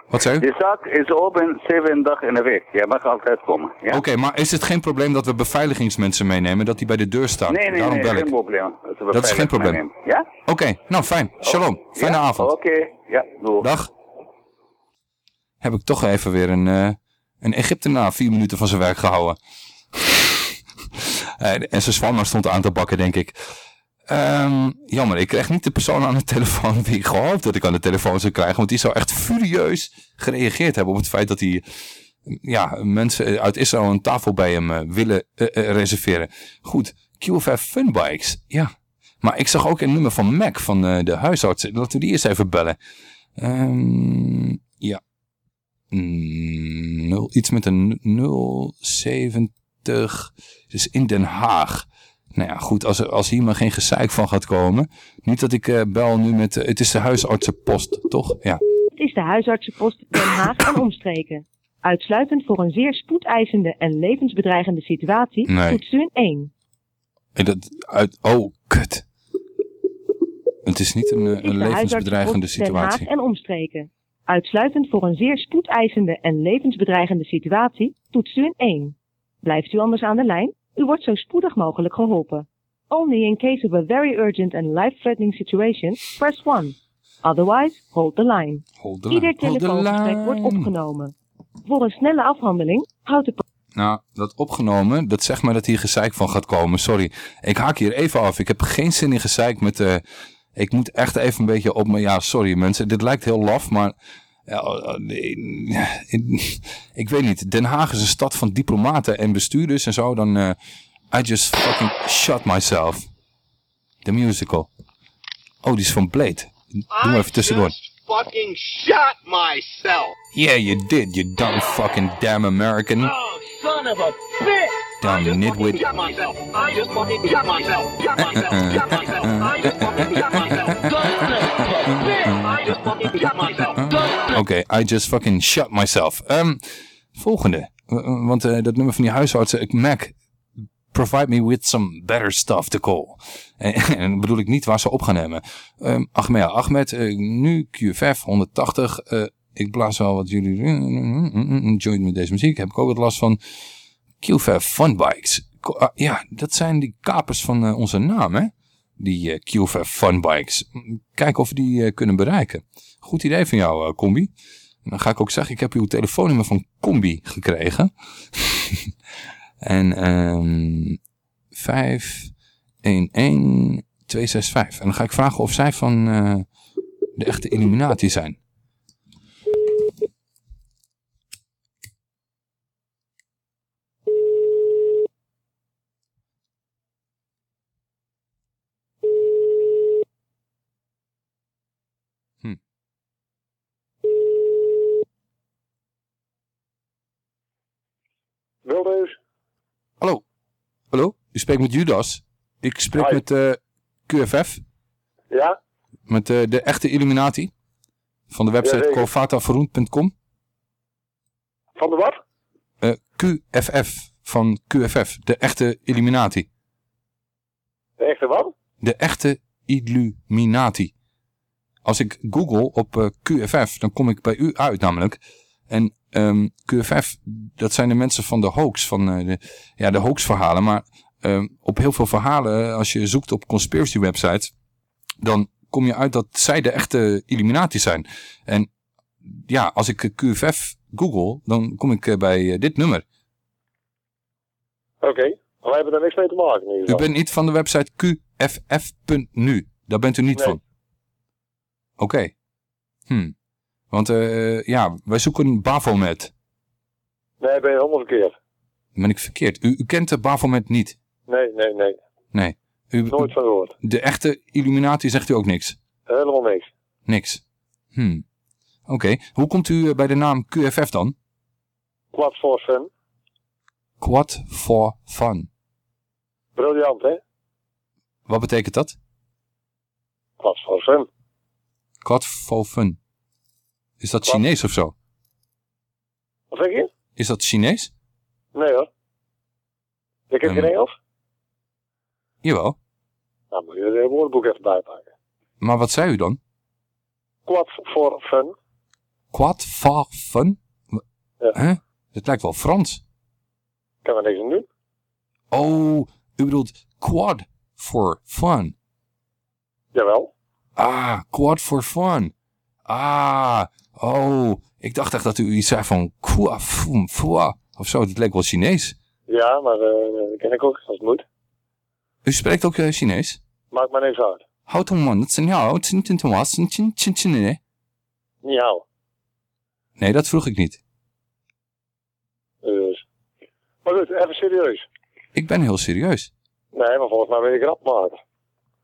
Wat zei u? De zaak is open zeven dagen in de week. Je mag altijd komen. Ja? Oké, maar is het geen probleem dat we beveiligingsmensen meenemen, dat die bij de deur staan? Nee, nee, Daarom nee, bel geen probleem. Dat is geen probleem. meenemen. Ja? Oké, nou fijn. Shalom. Fijne Ja? avond. Oké, ja, doe. Dag. Heb ik toch even weer een, eh een Egyptenaar vier minuten van zijn werk gehouden. Eh, en zijn zwanger stond aan te bakken, denk ik. Ehm, jammer, ik kreeg niet de persoon aan de telefoon die ik gehoopt dat ik aan de telefoon zou krijgen. Want die zou echt furieus gereageerd hebben op het feit dat hij ja, mensen uit Israël een tafel bij hem eh, willen eh, eh, reserveren. Goed, QFF Funbikes, ja. Maar ik zag ook een nummer van Mac, van de huisarts. Laten we die eens even bellen. Ehm, ja. Mm, iets met een 070. Dus in Den Haag. Nou ja, goed, als, als hier maar geen gezeik van gaat komen. Niet dat ik eh, bel nu met... eh, het is de huisartsenpost, toch? Ja. Het is de huisartsenpost Den Haag en omstreken. Uitsluitend voor een zeer spoedeisende en levensbedreigende situatie Nee. toetst u een 1. En dat uit... Oh, kut. Het is niet een, Het is een de levensbedreigende huisartsenpost Den Haag situatie. en omstreken. Uitsluitend voor een zeer spoedeisende en levensbedreigende situatie toetst u een 1. Blijft u anders aan de lijn? U wordt zo spoedig mogelijk geholpen. Only in case of a very urgent and life-threatening situation, press 1. Otherwise, hold the line. Hold the Ieder telefoongesprek wordt opgenomen. Voor een snelle afhandeling houdt de Nou, dat opgenomen, dat zegt maar dat hier gezeik van gaat komen. Sorry, ik haak hier even af. Ik heb geen zin in gezeik met... eh ik moet echt even een beetje op me... Ja, sorry mensen, dit lijkt heel laf, maar... eh, nee, ik, weet niet, Den Haag is een stad van diplomaten en bestuurders en zo. Dan... eh, I just fucking shot myself. The musical. Oh, die is van Blade. Doe maar even tussendoor. fucking shot myself. Yeah, you did, you dumb fucking damn American. Oh, son of a bitch! Dumb nitwit. I just fucking myself. Oké, I just fucking shot myself. Ehm, volgende. Uh, uh, want eh, dat nummer van die huisartsen, ik- Mac, provide me with some better stuff to call. En, bedoel ik niet waar ze op gaan nemen. Ehm Ahmed, Ahmed, eh, nu QFF 180. eh, ik blaas wel wat jullie... Join met deze muziek. Heb ik ook wat last van. QFF Funbikes. Ah, ja, dat zijn die kapers van eh, onze naam, hè? Die eh, QFF Funbikes. Kijken of we die eh, kunnen bereiken. Goed idee van jou, Combi. Dan ga ik ook zeggen, ik heb uw telefoonnummer van Combi gekregen. en ehm 511265. En dan ga ik vragen of zij van de echte Illuminati zijn. Hallo. Hallo, u spreekt met Judas. Ik spreek Hi. met eh, QFF. Ja? Met eh, de echte Illuminati. Van de website Jazeker. colfatavaroen.com. Van de wat? Eh, QFF. Van QFF. De echte Illuminati. De echte wat? De echte Illuminati. Als ik google op QFF, dan kom ik bij u uit namelijk. En ehm, QFF, dat zijn de mensen van de hoax, van eh, de, ja, de hoaxverhalen. Maar ehm, op heel veel verhalen, als je zoekt op conspiracy websites, dan kom je uit dat zij de echte Illuminati zijn. En ja, als ik eh, QFF google, dan kom ik eh, bij eh, dit nummer. Oké. Maar wij hebben daar niks mee te maken U bent niet van de website qff.nu. Daar bent u niet Nee. van. Oké. Hm. Want eh, ja, wij zoeken Baphomet. Nee, ben je helemaal verkeerd. Ben ik verkeerd? U, u kent de Baphomet niet? Nee, nee, nee. Nee. U, Nooit van gehoord. De echte Illuminati zegt u ook niks? Helemaal niks. Niks. Hm. Oké. Hoe komt u eh, bij de naam QFF dan? Quad for fun. Quad for Fun. Briljant, hè? Wat betekent dat? Quad for fun. Quad for Fun. Is dat Chinees of zo? Wat zeg je? Is dat Chinees? Nee hoor. Je kent Ehm. geen Engels? Jawel. Nou, moet je het woordenboek even bijpakken. Maar wat zei u dan? Quad for fun. Quad for Fun? Wa- Hè? Dat lijkt wel Frans. Kan er niks aan doen. Oh, u bedoelt Quad for Fun. Jawel. Ah, Quad for Fun. Ah, oh. Ik dacht echt dat u iets zei van Fum Fua of zo. Dat leek wel Chinees. Ja, maar eh, dat ken ik ook als het moet. U spreekt ook eh, Chinees? Maakt maar niks uit. Houd hem man, dat zijn jou. Tsin tsin tsin was, tsin tsin tsin, nee. Niet. Nee, dat vroeg ik niet. Dus. Maar goed, even serieus. Ik ben heel serieus. Nee, maar volgens mij ben je grap maken.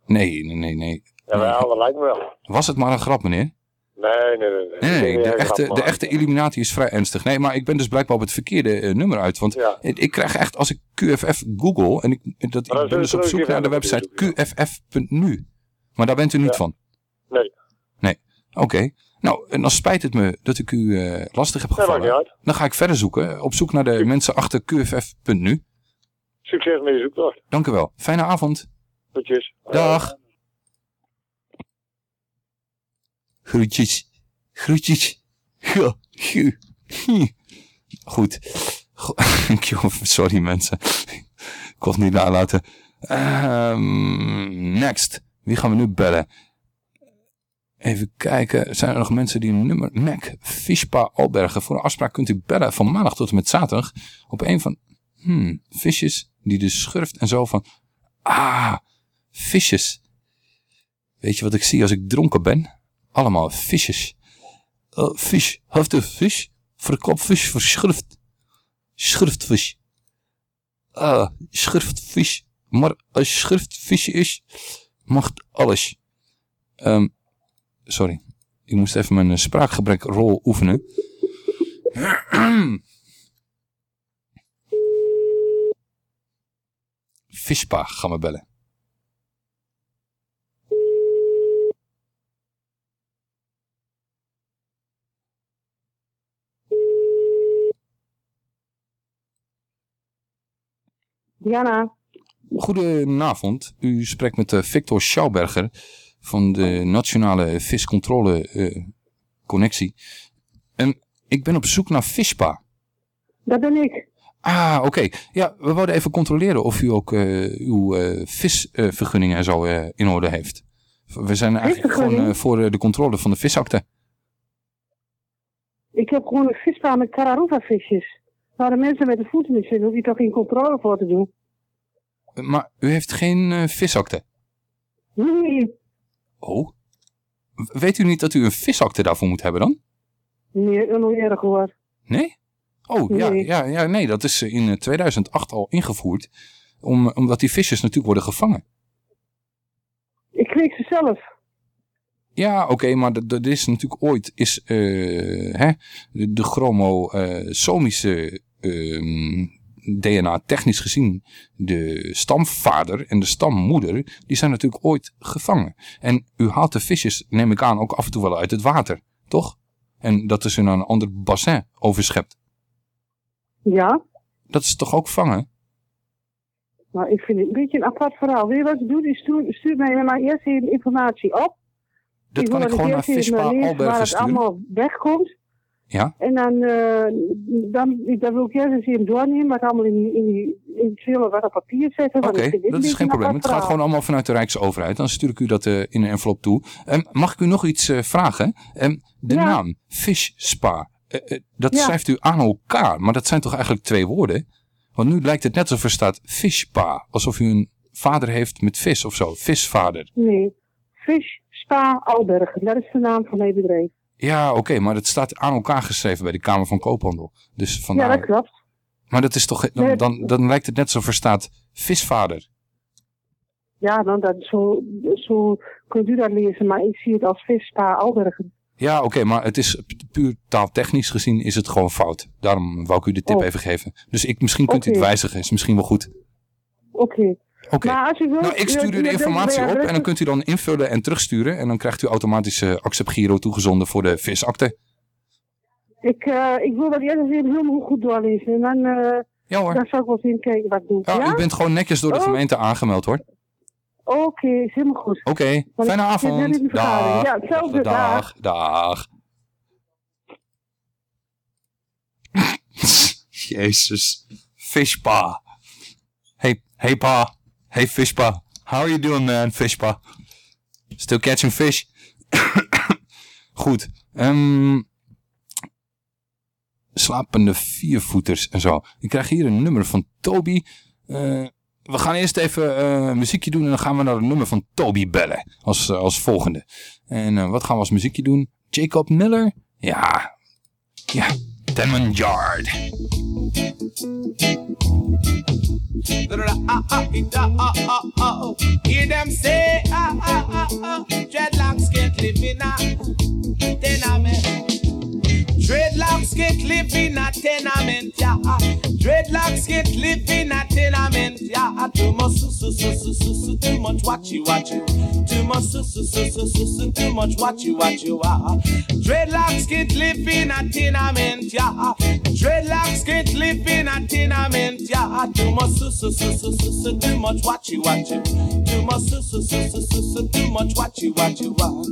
Nee, nee, nee, nee. Ja, wel, dat lijkt me wel. Was het maar een grap, meneer? Nee, nee, nee. nee. De echte, de echte Illuminati is vrij ernstig. Nee, maar ik ben dus blijkbaar op het verkeerde eh, nummer uit. Want Ja. ik, ik krijg echt, als ik QFF google, en ik, dat, ik ben dus op zoek naar de website qff.nu. Maar daar bent u niet Ja. van? Nee. Nee, oké. Nou, en dan spijt het me dat ik u eh, lastig heb Nee, maakt gevallen. niet uit. dan ga ik verder zoeken, op zoek naar de mensen achter qff.nu. Succes met je zoektocht. Dank u wel. Fijne avond. Groetjes. Dag. Groetjes. Groetjes. Ja. Goed. Sorry mensen. Ik kon het niet nalaten. Ehm, next. Wie gaan we nu bellen? Even kijken. Zijn er nog mensen die een nummer... Mac Fishpa Albergen. Voor een afspraak kunt u bellen van maandag tot en met zaterdag. Op een van... Hmm, visjes die de schurft en zo van... Ah, visjes. Weet je wat ik zie als ik dronken ben? Allemaal visjes. Uh, vis, een vis? Verkoopvis, verschrift. Schriftvis. Ah, schriftvis. Maar als schriftvisje is, mag alles. Ehm, sorry. Ik moest even mijn eh, spraakgebrekrol oefenen. Vispa gaan we bellen. Diana, Goedenavond. U spreekt met eh, Victor Schauberger van de Nationale Viscontrole eh, Connectie. En ik ben op zoek naar Vispa. dat ben ik. Ah, oké. Ja, we wilden even controleren of u ook eh, uw visvergunningen en zo in orde heeft. We zijn eigenlijk gewoon voor de controle van de visakte. Ik heb gewoon een visbaan met Cararuva visjes. Waar de mensen met de voeten in zitten, die toch geen controle voor te doen. Eh, Maar u heeft geen eh, visakte. Nee, Oh. Weet u niet dat u een visakte daarvoor moet hebben dan? nee, nog niet erg hoor. Nee? Oh, ja, Nee. ja, ja, nee, dat is eh, in eh, 2008 al ingevoerd. Om, omdat die visjes natuurlijk worden gevangen. Ik kweek ze zelf. Ja, oké, maar dat- dat is natuurlijk ooit is, eh, hè, de, de chromosomische ehm, DNA technisch gezien de stamvader en de stammoeder, die zijn natuurlijk ooit gevangen. En u haalt de visjes, neem ik aan, ook af en toe wel uit het water, toch? En dat is in een ander bassin overschept. Ja, Dat is toch ook vangen? maar ik vind het een beetje een apart verhaal. Weet je wat je doet? Je stuurt, stuurt mij maar eerst even informatie op. Dat kan ik gewoon naar Vispa Albergen Waar het sturen. allemaal wegkomt. Ja? En dan, eh, dan, dan wil ik eerst eens even doornemen, maar het allemaal in die, in in trillen wat op papier zetten. Oké, dat is geen een probleem. Het gaat gewoon allemaal vanuit de Rijksoverheid. Dan stuur ik u dat eh, in een envelop toe. Ehm, mag ik u nog iets eh, vragen? Ehm, de Ja. naam Fish Spa, eh, dat Ja. schrijft u aan elkaar. Maar dat zijn toch eigenlijk twee woorden? Want nu lijkt het net alsof er staat Fishpa. Alsof u een vader heeft met vis of zo. Visvader. Nee, Fish Spa Albergen, dat is de naam van mijn bedrijf. Ja, oké, maar het staat aan elkaar geschreven bij de Kamer van Koophandel. Dus vandaar... Ja, dat klopt. Maar dat is toch, dan, dan, dan lijkt het net zo verstaat visvader. Ja, dan, dat, zo, zo kunt u dat lezen, maar ik zie het als vispa Albergen. Ja, oké, maar het is pu- puur taaltechnisch gezien is het gewoon fout. Daarom wou ik u de tip Oh. even geven. Dus ik, misschien kunt u het wijzigen, is misschien wel goed. Oké. Oké. Wilt... Nou, ik stuur u de informatie op en dan kunt u dan invullen en terugsturen. En dan krijgt u automatisch eh Accept Giro toegezonden voor de visakte. Ik, eh, ik wil dat eerst even helemaal goed doorlezen. En dan, eh Ja hoor. dan zal ik wel eens even kijken wat ik doe. Ja, Ja? u bent gewoon netjes door de Oh. gemeente aangemeld hoor. Oké, is helemaal goed. Oké, fijne avond. Dag. Ja, hetzelfde, Dag. Dag. Jezus. Fishpa. Hey, hey pa. Hey Fishpa. How are you doing man, Fishpa? Still catching fish? Goed. ehm, slapende viervoeters en zo. Ik krijg hier een nummer van Toby. Eh, we gaan eerst even eh, muziekje doen en dan gaan we naar het nummer van Toby bellen. Als, eh, als volgende. En wat gaan we als muziekje doen? Jacob Miller? Ja. Ja. Demon Yard. Hear them say, ah, ah, ah, ah. Dreadlocks can't live in a tenement. Dreadlocks can't live in a tenement, yeah. Dreadlocks can't live in a tenement, yeah. Too much, su, su, su, su, su, su, too much watchy, watchy. Too much, su, su, su, su, su, su, too much watchy, watchy, ah. Dreadlocks can't live in a tenement, yeah. Dreadlocks can't live in a tenement, yeah. Too much, su, su, su, su, su, su, too much watchy, watchy. Too much, su, su, su, su, su, su, too much watchy, watchy, ah.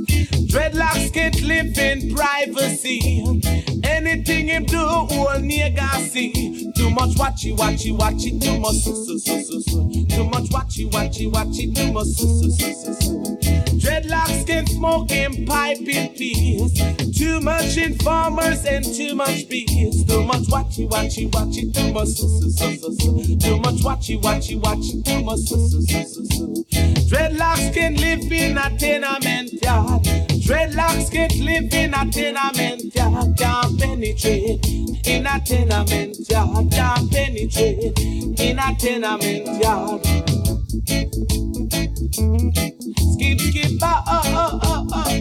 Dreadlocks can't live in privacy. Anything him do, all nigga see. Too much watchy, watchy, watchy, too much su, su, su, su, su. Too much watchy, watchy, watchy, too much su, su, su, su, su. Dreadlocks can smoke and pipe in peace. Too much informers and too much bees. Too much watchy, watchy, watchy, too much su, su, su, su, su. Too much watchy, watchy, watchy, too much su, su, su, su, su. Dreadlocks can live in a tenement yard. Dreadlocks can't live in a tenement yard. Can't penetrate in a tenement yard. Can't penetrate in a tenement yard. Skip, skip, ah, ah, ah, ah, ah.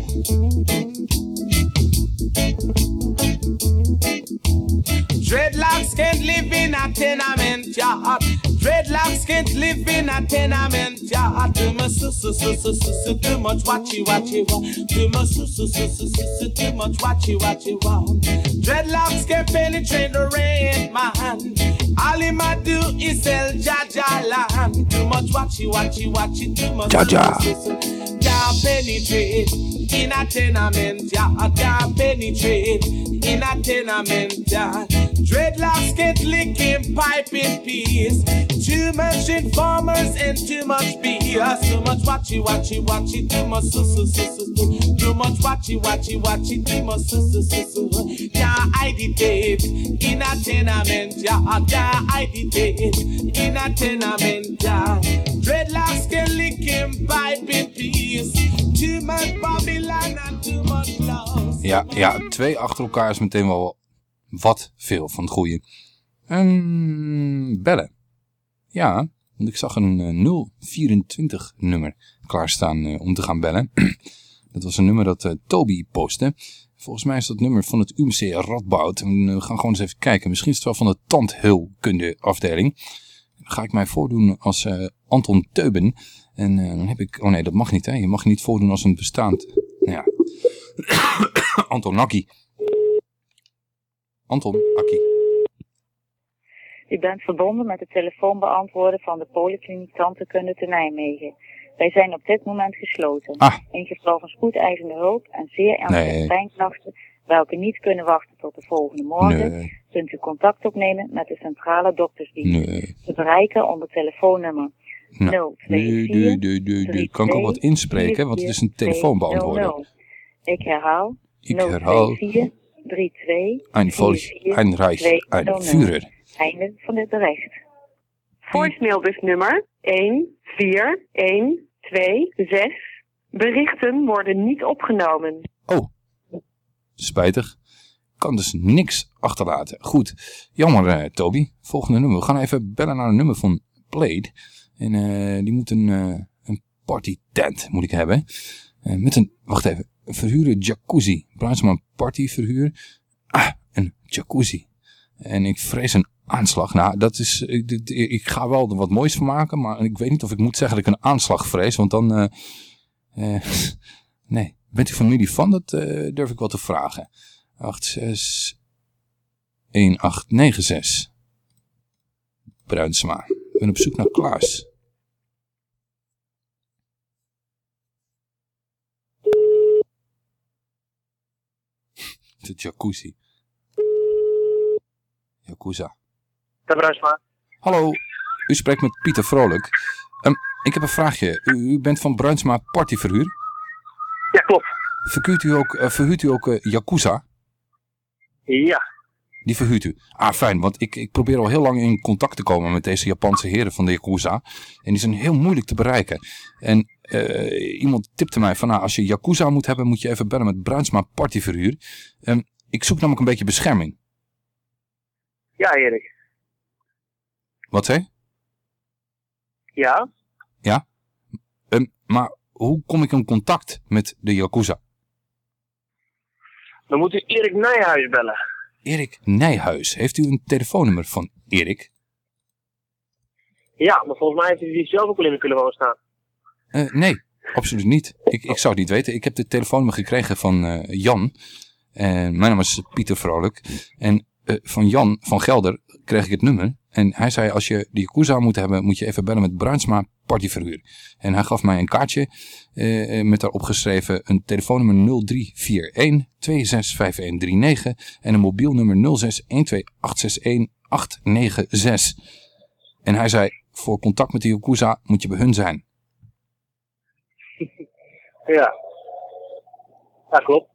Dreadlocks can't live in a tenement yard. Dreadlocks can't live in a tenement yard. Too much su su su su su su too much watchy watchy wa. Too much su su su su su su too much watchy watchy wa. Dreadlocks can penetrate the rain man. All him a do is sell Jaja land. Too much watchy watchy watchy too much. Jaja. Can't penetrate in a tenement yard. Can't penetrate in a tenement yard. Dreadlocks licking pipe in peace. Too much informers and too much BS. Too much watchy watchy watchy. Too much su su su su. Too much watchy watchy watchy. Too much su su su su. Can't agitate in a tenement yard. Can't agitate in a tenement yard. Dreadlocks get licking pipe in peace. Too much Babylon and too much love. Ja, ja, twee achter elkaar is meteen wel wat veel van het goede. Ehm, bellen. Ja, want ik zag een eh, 024 nummer klaarstaan eh, om te gaan bellen. dat was een nummer dat eh, Toby postte. Volgens mij is dat nummer van het UMC Radboud. Eh, we gaan gewoon eens even kijken. Misschien is het wel van de tandheelkunde afdeling. Dan ga ik mij voordoen als eh, Anton Teuben. En eh, dan heb ik... Oh nee, dat mag niet hè. Je mag je niet voordoen als een bestaand... Nou ja, Anton Nakkie. Anton Akkie. U bent verbonden met de telefoonbeantwoorder van de Polykliniek Tandheelkunde te Nijmegen. Wij zijn op dit moment gesloten. Ah. In geval van spoedeisende hulp en zeer ernstige Nee. pijnklachten, welke niet kunnen wachten tot de volgende morgen, Nee. kunt u contact opnemen met de centrale doktersdienst. Nee. Te bereiken onder telefoonnummer Nou, nee, nee, nee, nee, nee. Kan ik ook wat inspreken, want het is een telefoonbeantwoorder. Ik herhaal. Ik herhaal. 024 32 Ein Volk, ein Reich, ein Führer. Einde van dit bericht. Voicemailbusnummer 1412 6. Berichten worden niet opgenomen. Spijtig. Kan dus niks achterlaten. Goed. Jammer, eh, Toby. Volgende nummer. We gaan even bellen naar een nummer van Blade. En eh, die moet een, eh, een party tent moet ik hebben. Eh, met een, wacht even, een verhuren jacuzzi. In een partyverhuur. Ah, een jacuzzi. En ik vrees een aanslag. Nou, dat is, ik, dit- ik ga wel er wat moois van maken, maar ik weet niet of ik moet zeggen dat ik een aanslag vrees, want dan, eh, eh, nee. Bent u familie van? Dat eh, durf ik wel te vragen. 86 1896. Bruinsma. Ik ben op zoek naar Klaas. De jacuzzi. Yakuza. De Bruisma. Hallo, u spreekt met Pieter Vrolijk. Ehm, ik heb een vraagje. U, u bent van Bruinsma Partyverhuur? Ja, klopt. Verhuurt u ook, eh, verhuurt u ook eh, Yakuza? Ja. Die verhuurt u. Ah, fijn, want ik, ik probeer al heel lang in contact te komen met deze Japanse heren van de Yakuza. En die zijn heel moeilijk te bereiken. En eh, iemand tipte mij van, nou, als je Yakuza moet hebben, moet je even bellen met Bruinsma Partyverhuur. Ehm, ik zoek namelijk een beetje bescherming. Ja, Erik. Wat zei? Ja? Ja? Ehm, maar hoe kom ik in contact met de Yakuza? Dan moet u Erik Nijhuis bellen. Erik Nijhuis. Heeft u een telefoonnummer van Erik? Ja, maar volgens mij heeft u die zelf ook al in de telefoon staan. Eh, nee, absoluut niet. Ik, ik zou het niet weten. Ik heb de telefoonnummer gekregen van eh, Jan. En mijn naam is Pieter Vrolijk. En eh, van Jan van Gelder kreeg ik het nummer. En hij zei, als je de Yakuza moet hebben, moet je even bellen met Bruinsma Partyverhuur. En hij gaf mij een kaartje eh, eh, met daarop geschreven een telefoonnummer 0341 265139 en een mobielnummer 0612861896. En hij zei, voor contact met de Yakuza moet je bij hun zijn. Ja. Ja, klopt.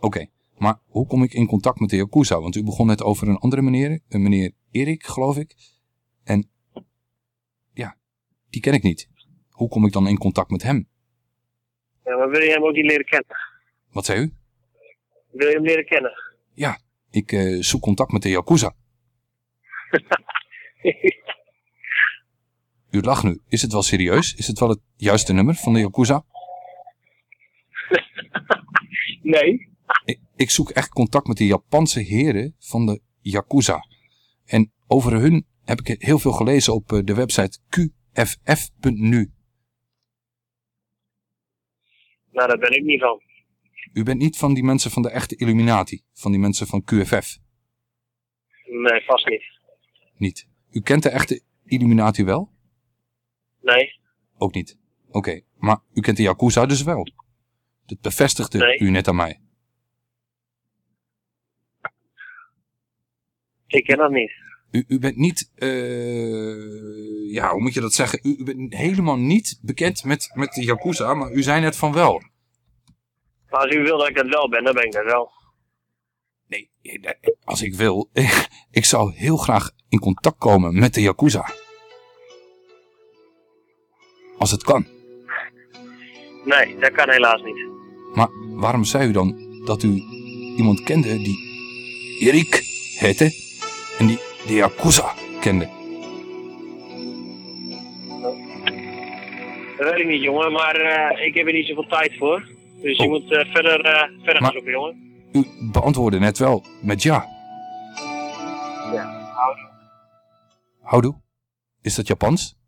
Oké, maar hoe kom ik in contact met de Yakuza? Want u begon net over een andere meneer, een meneer Erik, geloof ik. En ja, die ken ik niet. Hoe kom ik dan in contact met hem? Ja, maar wil je hem ook niet leren kennen? Wat zei u? Wil je hem leren kennen? Ja, ik eh, zoek contact met de Yakuza. U lacht nu. Is het wel serieus? Is het wel het juiste nummer van de Yakuza? Nee. Ik, ik zoek echt contact met de Japanse heren van de Yakuza. En over hun heb ik heel veel gelezen op eh, de website qff.nu. Nou, daar ben ik niet van. U bent niet van die mensen van de echte Illuminati, van die mensen van QFF. Nee, vast niet. Niet. U kent de echte Illuminati wel? Nee. Ook niet. Oké, maar u kent de Yakuza dus wel. Dat bevestigde Nee. u net aan mij. Ik ken dat niet. U, u bent niet, eh, ja, hoe moet je dat zeggen? U, u bent helemaal niet bekend met, met de Yakuza, maar u zei net van wel. Maar als u wil dat ik dat wel ben, dan ben ik dat wel. Nee, als ik wil, ik zou heel graag in contact komen met de Yakuza. Als het kan. Nee, dat kan helaas niet. Maar waarom zei u dan dat u iemand kende die Erik heette en die de Yakuza kende? Dat weet ik niet, jongen, maar eh, ik heb er niet zoveel tijd voor. Dus je Oh. moet eh, verder, eh, verder gaan Maar- zoeken, jongen. U beantwoordde net wel met ja. Ja, houdoe. Houdoe. Is dat Japans?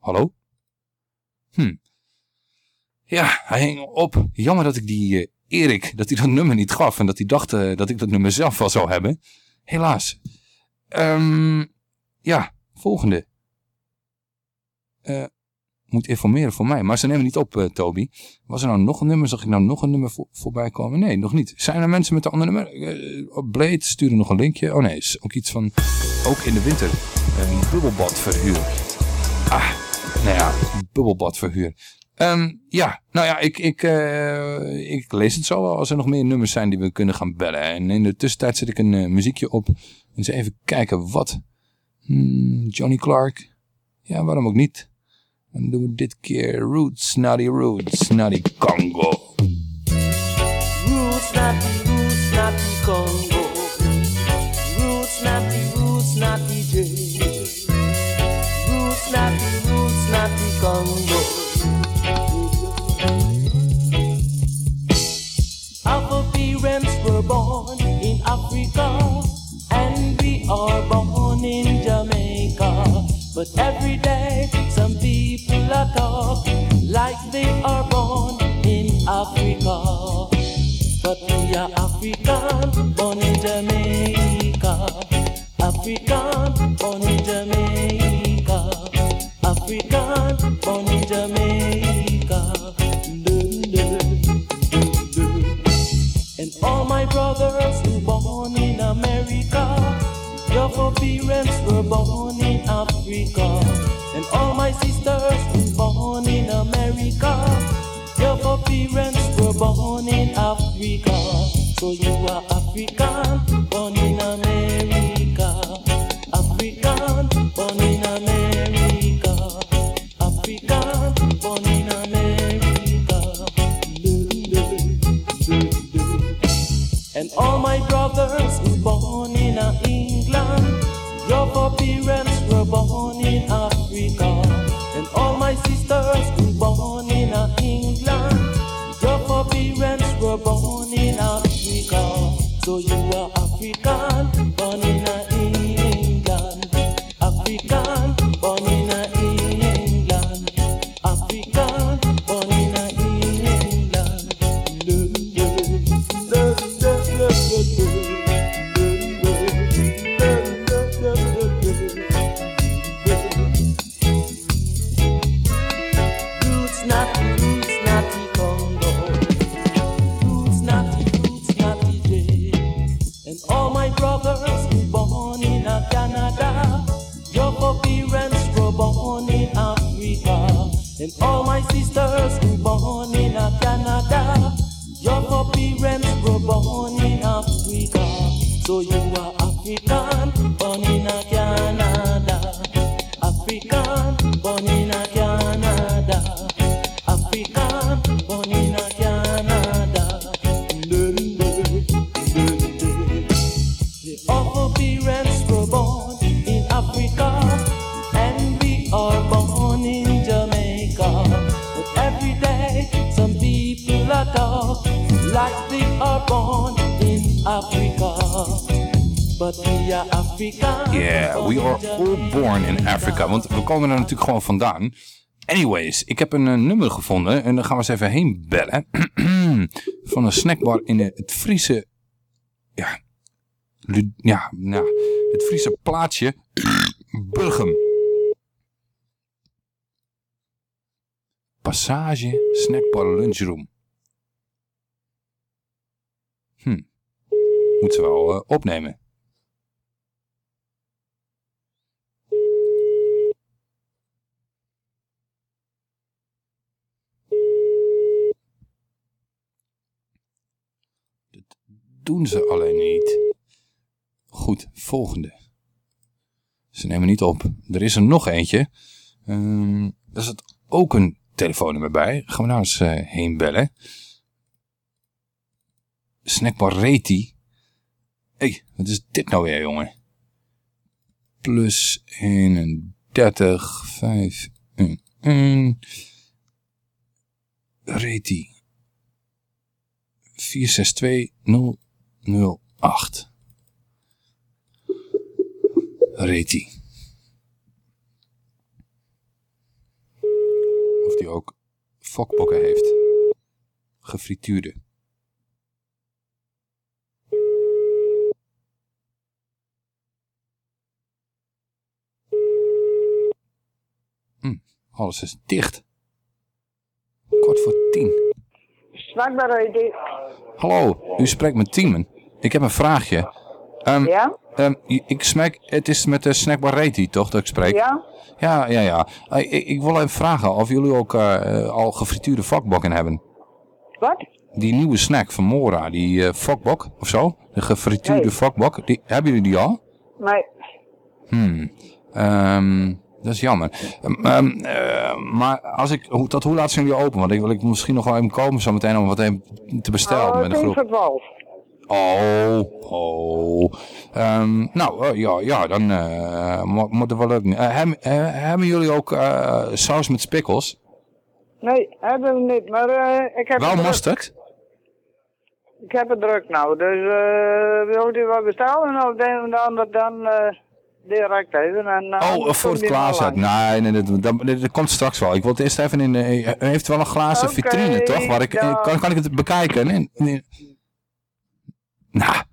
Hallo? Hm. Ja, hij hing op. Jammer dat ik die eh, Erik, dat hij dat nummer niet gaf. En dat hij dacht eh, dat ik dat nummer zelf wel zou hebben. Helaas. Ehm, ja, volgende. Eh, moet informeren voor mij. Maar ze nemen niet op, Toby. Was er nou nog een nummer? Zag ik nou nog een nummer voor, voorbij komen? Nee, nog niet. Zijn er mensen met een ander nummer? Op Blade sturen nog een linkje. Oh nee, is ook iets van... Ook in de winter. Een bubbelbadverhuur. Ah, nou ja, bubbelbadverhuur. Ehm, ja, nou ja, ik, ik, eh, ik lees het zo wel als er nog meer nummers zijn die we kunnen gaan bellen. En in de tussentijd zet ik een eh, muziekje op. En eens even kijken wat. Hmm, Johnny Clark. Ja, waarom ook niet? Dan doen we dit keer Roots, Naughty Roots, Naughty Congo. Roots natty, roots natty Congo. Roots natty, But every day, some people are talk like they are born in Africa. But we are African, born in Jamaica. African, born in Jamaica. African, born in Jamaica. And all my brothers who born in America, your parents were born in Africa. And all my sisters were born in America, your parents were born in Africa. So you are African, Anyways, ik heb een eh, nummer gevonden. En daar gaan we eens even heen bellen. Van een snackbar in het Friese... Ja, ja, nou, het Friese plaatsje Burgum. Passage Snackbar Lunchroom. Hm. Moet ze wel eh, opnemen. Doen ze alleen niet. Goed, volgende. Ze nemen niet op. Er is er nog eentje. Ehm daar zit ook een telefoonnummer bij. Gaan we nou eens eh, heen bellen. Snackbar Reti. Hé, hey, wat is dit nou weer, jongen? Plus 31, 5, 1, 1. Reti. 462008. Reti. Of die ook fokbokken heeft. Gefrituurde. Hm, alles is dicht. Kwart voor tien. Hallo, u spreekt met Tiemen. Ik heb een vraagje. Ehm, Ja? ehm, ik smek, het is met de snackbar Reti, toch, dat ik spreek? Ja? Ja, ja, ja. Eh, ik, ik wil even vragen of jullie ook eh, eh, al gefrituurde vakbokken hebben. Wat? Die nieuwe snack van Mora, die eh vakbok of zo, de gefrituurde Nee. vakbok, die, hebben jullie die al? Nee. Hmm. Ehm, Dat is jammer. Eh, maar als ik, hoe, tot hoe laat zijn jullie open? Want ik wil ik misschien nog wel even komen zo meteen om wat even te bestellen Oh, met de groep. Oh, oh. Ehm, nou, eh, ja, ja, dan eh, mo- moet het wel lukken. Hebben, hebben jullie ook eh, saus met spikkels? Nee, hebben we niet. Maar ik heb Wel mosterd? Ik heb het druk nou. Dus wil u wat bestellen? Of dan, dan, dan eh, direct even. En, Oh, voor het glazen. Nee, nee, dat, dat, dat- dat komt straks wel. Ik wil het eerst even in... u heeft wel een glazen vitrine, toch? Waar ik, ja. kan, kan ik het bekijken? Nou,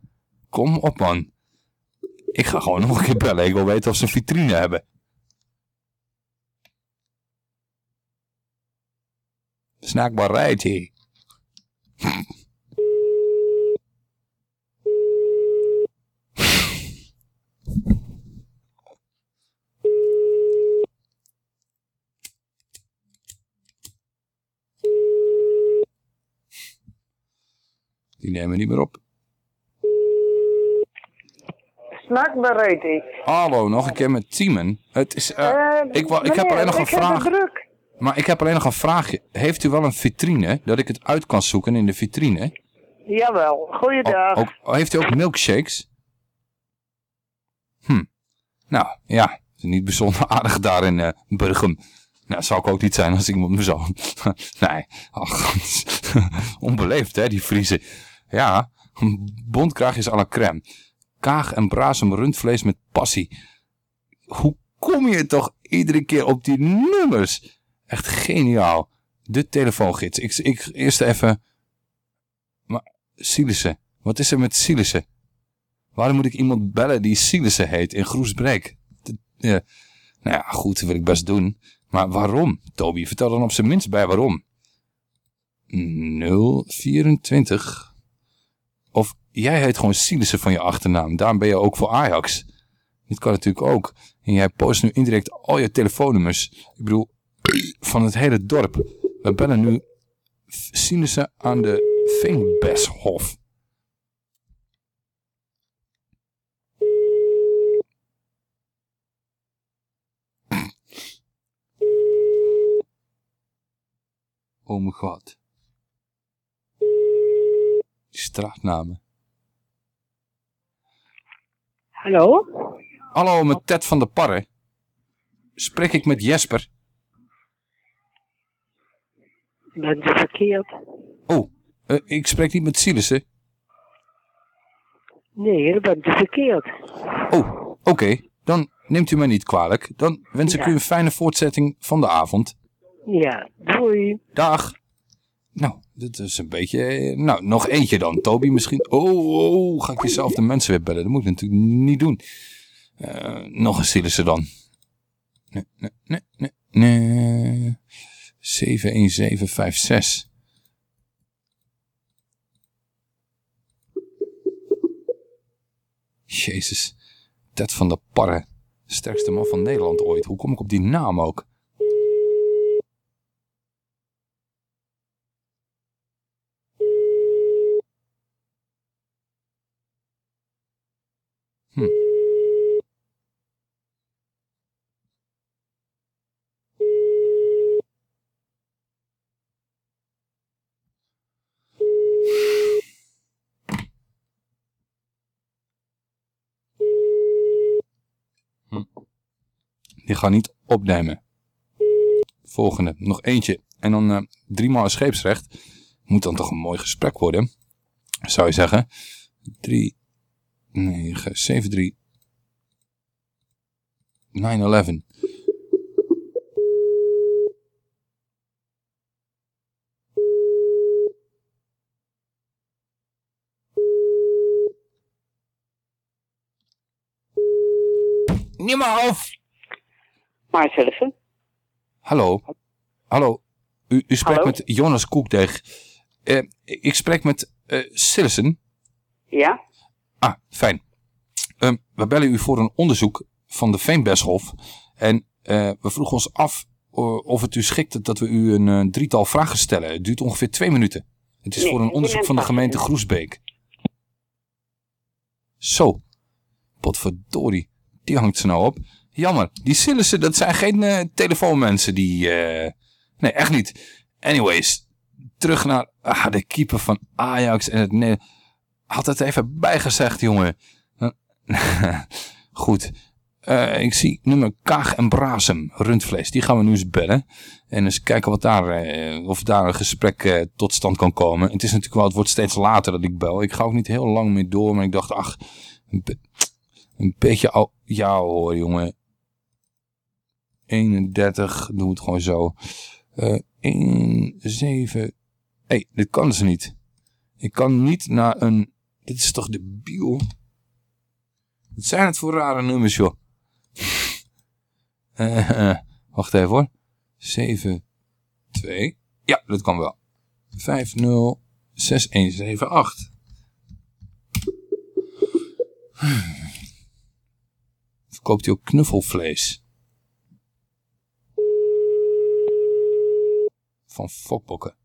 kom op man. Ik ga gewoon nog een keer bellen. Ik wil weten of ze een vitrine hebben. Snackbar rijdt hier. Die nemen niet meer op. Snackbereid ik. Hallo, nog een keer met Tiemen. Het is, eh, ik, wou- ik heb meneer, alleen nog een vraag. druk. Maar ik heb alleen nog een vraagje. Heeft u wel een vitrine, dat ik het uit kan zoeken in de vitrine? Jawel, goeiedag. Ook, oh, heeft u ook milkshakes? Hm. Nou, ja. is Niet bijzonder aardig daar in eh Burgum. Nou, zou ik ook niet zijn als ik met mijn zoon. nee. Ach, onbeleefd hè, die Friese. Ja, bondkraagjes à la crème. Kaag en brasem rundvlees met passie. Hoe kom je toch iedere keer op die nummers? Echt geniaal. De telefoongids. Ik, ik eerst even... Maar Sielissen. Wat is er met Sielissen? Waarom moet ik iemand bellen die Sielissen heet in Ja. Nou ja, goed, dat wil ik best doen. Maar waarom? Toby, vertel dan op zijn minst bij waarom. 024. Of jij heet gewoon Sielissen van je achternaam. Daarom ben je ook voor Ajax. Dit kan natuurlijk ook. En jij post nu indirect al je telefoonnummers. Ik bedoel, van het hele dorp. We bellen nu Sielissen aan de Veenbeshof. Oh mijn god. Die straatnamen. Hallo? Hallo, met Ted van der Parre. Spreek ik met Jesper? Bent u verkeerd? Oh, eh, ik spreek niet met Sielissen. Nee, dat bent u verkeerd. Oh, oké. Dan neemt u mij niet kwalijk. Dan wens ik Ja. u een fijne voortzetting van de avond. Ja, doei. Dag. Nou, dit is een beetje... eh, Nou, nog eentje dan. Toby misschien... Oh, oh, ga ik diezelfde mensen weer bellen. Dat moet ik natuurlijk niet doen. Eh, nog een Sielissen dan. Nee, nee, nee, nee, nee. 71756. Jezus. Ted van der Parre. Sterkste man van Nederland ooit. Hoe kom ik op die naam ook? Hm. Hm. Die gaan niet opnemen. Volgende, nog eentje. En dan eh drie maal scheepsrecht. Moet dan toch een mooi gesprek worden. Zou je zeggen. 3, 9, 7, 3, 9, 11. Niet meer af! Marcelissen? Hallo. Hallo. U, u spreekt Hallo? met Jonas Koekdeeg. Eh, ik spreek met eh Sillessen. Ja? Ah, fijn. Ehm, we bellen u voor een onderzoek van de Veenbeshof. En eh, we vroegen ons af of het u schikt dat we u een drietal vragen stellen. Het duurt ongeveer twee minuten. Het is Nee, voor een onderzoek van de gemeente Groesbeek. Zo. Potverdorie. Die hangt ze nou op. Jammer. Die Sillissen, dat zijn geen eh, telefoonmensen die... eh, nee, echt niet. Anyways, terug naar ah, de keeper van Ajax en het... Nee, had het even bijgezegd, jongen. Goed. Eh, ik zie nummer Kaag en Brasem, rundvlees. Die gaan we nu eens bellen. En eens kijken wat daar, of daar een gesprek tot stand kan komen. Het is natuurlijk wel, het wordt steeds later dat ik bel. Ik ga ook niet heel lang meer door, maar ik dacht, ach, een beetje al... Ja hoor, jongen. 31, doen we het gewoon zo. Eh 1, 7... Hé, hey, dit kan dus niet. Ik kan niet naar een... Dit is toch de bio? Wat zijn het voor rare nummers, joh? Eh, wacht even hoor. 7, 2. Ja, dat kan wel. 5, 0, 6, 1, 7, 8. Verkoopt hij ook knuffelvlees? Van fokbokken.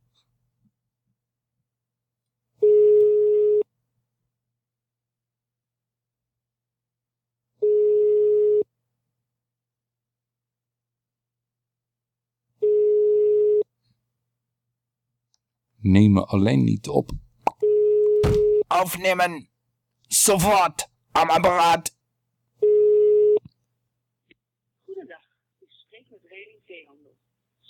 Neem me alleen niet op. Afnemen. Sofort. Am apparaat. Goedendag, u spreekt met Reding Zeehandel.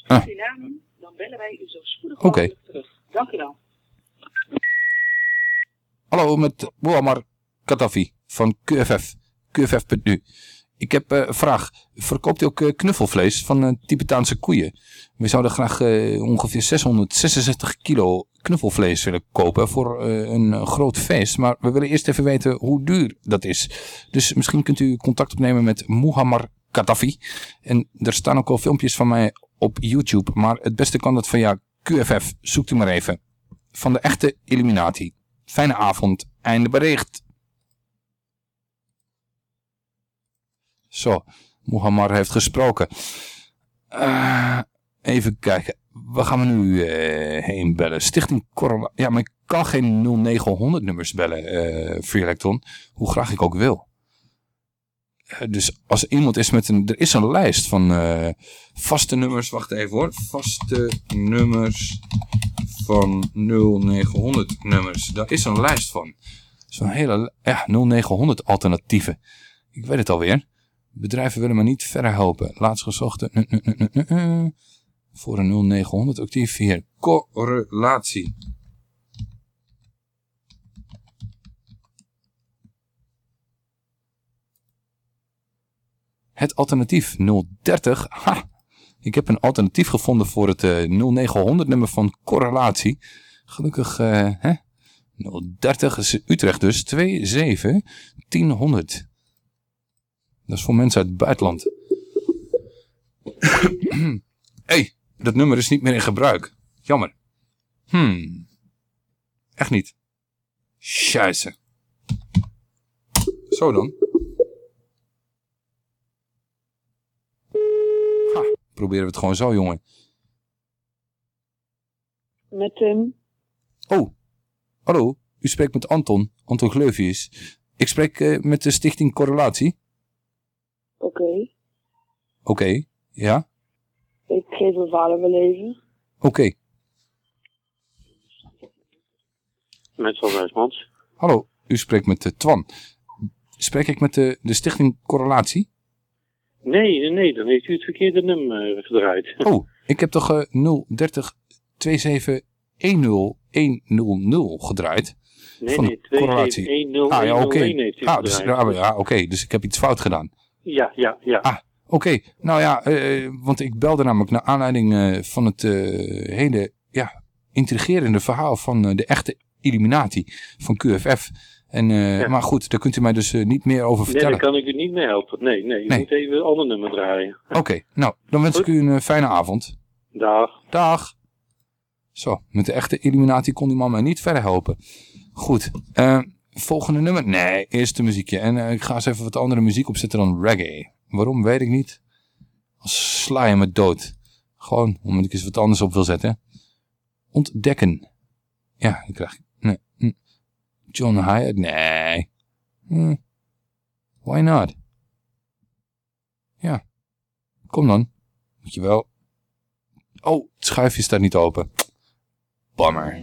Ah. Spreekt uw naam dan bellen wij u zo spoedig mogelijk terug. Dank u wel. Hallo, met Muammar Katafi van QFF. QFF.nu. Ik heb eh, een vraag. Verkoopt u ook eh, knuffelvlees van eh, Tibetaanse koeien? We zouden graag ongeveer 666 kilo knuffelvlees willen kopen voor een groot feest. Maar we willen eerst even weten hoe duur dat is. Dus misschien kunt u contact opnemen met Muammar Katafi. En er staan ook al filmpjes van mij op YouTube. Maar het beste kan dat via QFF. Zoekt u maar even. Van de echte Illuminati. Fijne avond. Einde bericht. Zo, Muhammad heeft gesproken. Eh, even kijken. Waar gaan we nu eh, heen bellen? Stichting Corona. Ja, maar ik kan geen 0900 nummers bellen, Electron. Hoe graag ik ook wil. Eh, dus als iemand is met een... Er is een lijst van eh, vaste nummers. Wacht even hoor. Vaste nummers van 0900 nummers. Daar is een lijst van. Zo'n hele... Ja, 0900 alternatieven. Ik weet het alweer. Bedrijven willen me niet verder helpen. Laatst gezochte... n- Voor een 0900 actief hier. Correlatie. Het alternatief 030. Ha! Ik heb een alternatief gevonden voor het eh, 0900 nummer van correlatie. Gelukkig, eh, hè? 030 is Utrecht dus. 27 1000. Dat is voor mensen uit het buitenland. hey, dat nummer is niet meer in gebruik. Jammer. Hmm. Echt niet. Scheisse. Zo dan. Ha, proberen we het gewoon zo, jongen. Met Tim. Oh, hallo. U spreekt met Anton. Anton Gleuvius. Ik spreek eh, met de stichting Correlatie. Oké. Oké, ja. Ik geef mijn vader wel even. Oké. Met Van Wijsmans. Hallo, u spreekt met eh, Twan. Spreek ik met de, de stichting Correlatie? Nee, nee, dan heeft u het verkeerde nummer eh, gedraaid. Oh, ik heb toch eh 030 27 10100 gedraaid? Nee, van nee, de correlatie. 2710 Ah, ja, oké. Ah, dus, gedraaid. ja, oké, dus ik heb iets fout gedaan. Ja, ja, ja. Ah, oké. Nou ja, eh, want ik belde namelijk naar aanleiding eh, van het hele ja, intrigerende verhaal van de echte Illuminati van QFF. En, eh, Maar goed, daar kunt u mij dus eh, niet meer over Nee, vertellen. daar kan ik u niet mee helpen. Nee, nee, u Nee. moet even een ander nummer draaien. Oké, nou, dan wens ik u een eh, fijne avond. Dag. Dag. Zo, met de echte Illuminati kon die man mij niet verder helpen. Goed, volgende nummer? Nee, eerste muziekje. En ik ga eens even wat andere muziek opzetten dan reggae. Waarom, weet ik niet. Als sla je me dood. Gewoon, omdat ik eens wat anders op wil zetten. Ontdekken. Ja, ik krijg... Nee. John Hyatt? Nee. Hm. Why not? Ja. Kom dan. Moet je wel. Oh, het schuifje staat niet open. Bammer.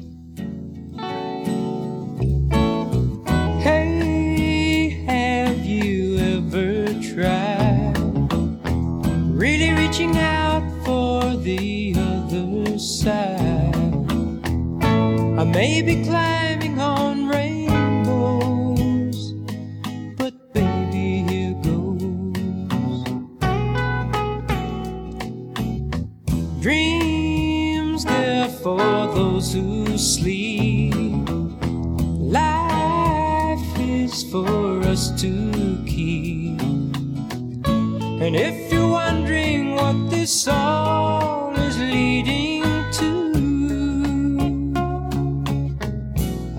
Hey, have you ever tried really reaching out for the other side? I may be climbing for those who sleep. Life is for us to keep. And if you're wondering what this song is leading to,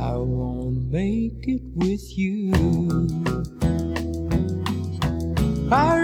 I wanna make it with you. I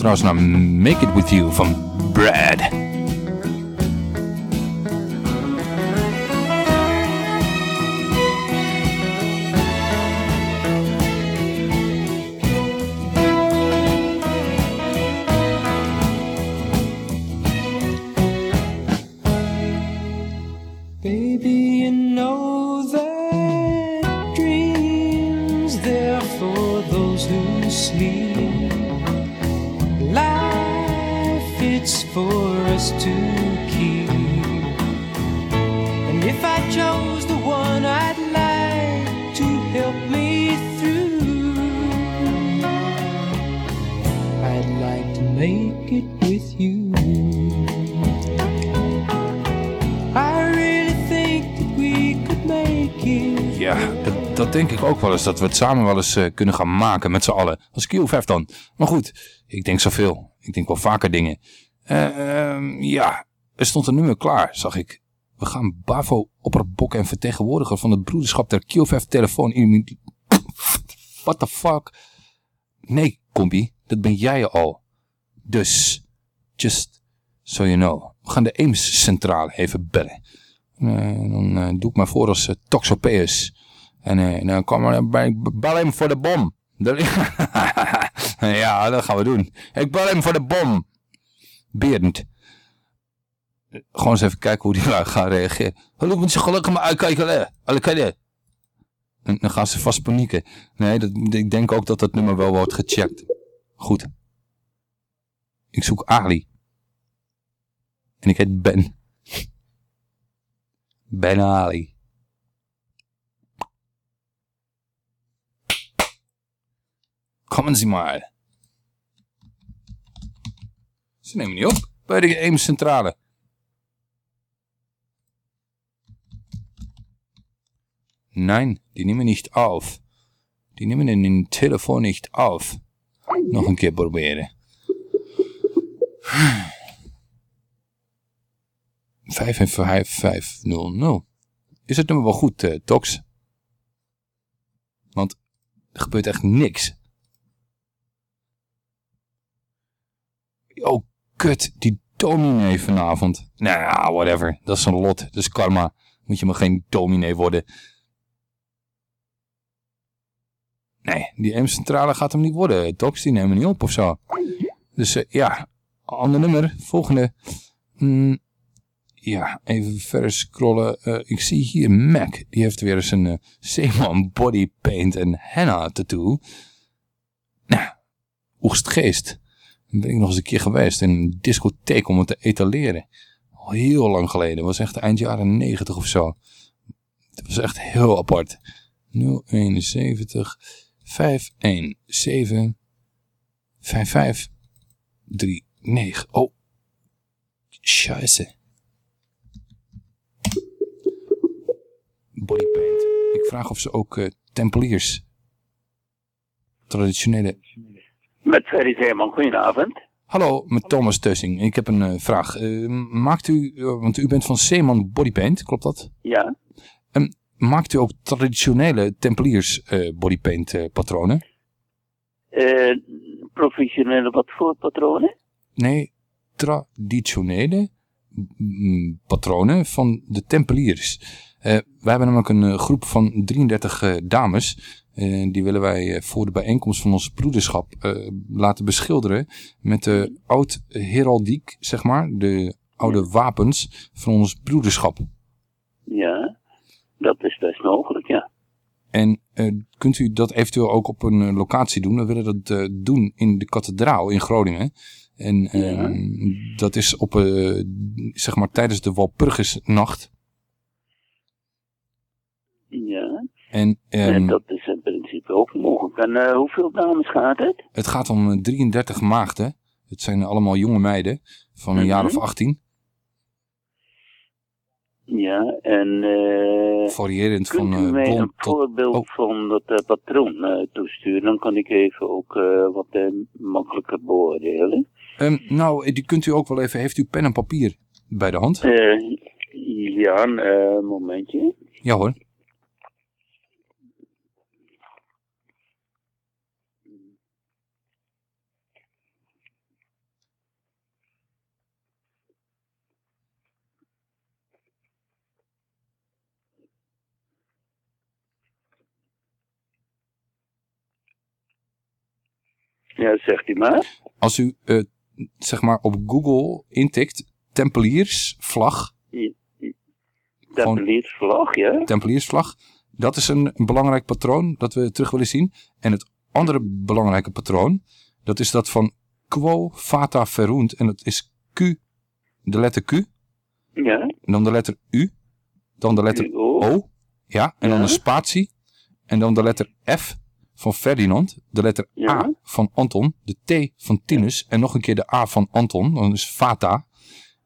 Trouwens naar Make It With You van Brad. Dat we het samen wel eens eh, kunnen gaan maken met z'n allen. Als QFF dan. Maar goed, ik denk zoveel. Ik denk wel vaker dingen. Eh, ehm, ja, er stond een nummer klaar, zag ik. We gaan Bavo opperbok en vertegenwoordiger van het broederschap der QFF telefoon. What the fuck? Nee, kompie, dat ben jij al. Dus, just so you know. We gaan de Eems centrale even bellen. Eh, dan eh, doe ik me voor als Toxopeus. En eh, dan kom maar bij, bel hem voor de bom. Ja, dat gaan we doen. Ik bel hem voor de bom. Berend. Gewoon eens even kijken hoe die lui gaan reageren. Hallo, moet je gelukkig maar uitkijken. Alle. En dan gaan ze vast panieken. Nee, dat, ik denk ook dat dat nummer wel wordt gecheckt. Goed. Ik zoek Ali. En ik heet Ben. Ben Ali. Komen ze maar. Ze nemen niet op bij de Eems Centrale. Nein, die nehmen nicht auf. Die nehmen den Telefon nicht auf. Nog een keer proberen. Vijf en vijf, vijf, nul, nul. Is het nummer wel goed, eh, Tox? Want er gebeurt echt niks. Oh, kut, die dominee vanavond. Nou ja, whatever. Dat is een lot. Dat is karma. Moet je maar geen dominee worden. Nee, die M-centrale gaat hem niet worden. Tox, die nemen niet op of zo. Dus eh, ja, ander nummer. Volgende. Mm, ja, even verder scrollen. Eh, ik zie hier Mac. Die heeft weer eens een Zeeman body paint en henna tattoo. Nou, Oegstgeest. Daar ben ik nog eens een keer geweest in een discotheek om het te etaleren. Al heel lang geleden. Dat was echt eind jaren 90 of zo. Dat was echt heel apart. 071 517 5539. Oh. Scheisse. Bodypaint. Ik vraag of ze ook uh, tempeliers. Traditionele. Met Ferry Zeeman, goedenavond. Hallo, met Thomas Tussing. Ik heb een uh, vraag. Uh, maakt u, want u bent van Zeeman Bodypaint, klopt dat? Ja. Um, maakt u ook traditionele tempeliers bodypaint patronen? professionele wat voor patronen? Nee, traditionele patronen van de tempeliers. Uh, wij hebben namelijk een uh, groep van 33 uh, dames. Die willen wij voor de bijeenkomst van ons broederschap laten beschilderen met de oud heraldiek, zeg maar. De oude wapens van ons broederschap. Ja, dat is best mogelijk, ja. En kunt u dat eventueel ook op een locatie doen? We willen dat doen in de kathedraal in Groningen. En ja. dat is op, zeg maar, tijdens de Walpurgisnacht. Ja. En, um, en, dat is ook mogelijk. En uh, hoeveel dames gaat het? Het gaat om 33 maagden. Het zijn allemaal jonge meiden van een mm -hmm. jaar of 18. Ja, en... Uh, Variërend van uh, blond een voorbeeld tot... oh. van dat patroon toesturen? Dan kan ik even ook wat makkelijker beoordelen. Um, nou, die kunt u ook wel even... Heeft u pen en papier bij de hand? ja, een momentje. Ja hoor. Ja, zegt u maar. Als u uh, zeg maar op Google intikt Tempeliersvlag. Ja. Tempeliersvlag, ja. Tempeliersvlag. Dat is een, een, belangrijk patroon dat we terug willen zien. En het andere belangrijke patroon, dat is dat van Quo Fata Verunt. En dat is Q, de letter Q. Ja. En dan de letter U. Dan de letter O. ja. En ja. dan de spatie. En dan de letter F van Ferdinand, de letter ja. A van Anton, de T van Tinus en nog een keer de A van Anton, dan is Fata.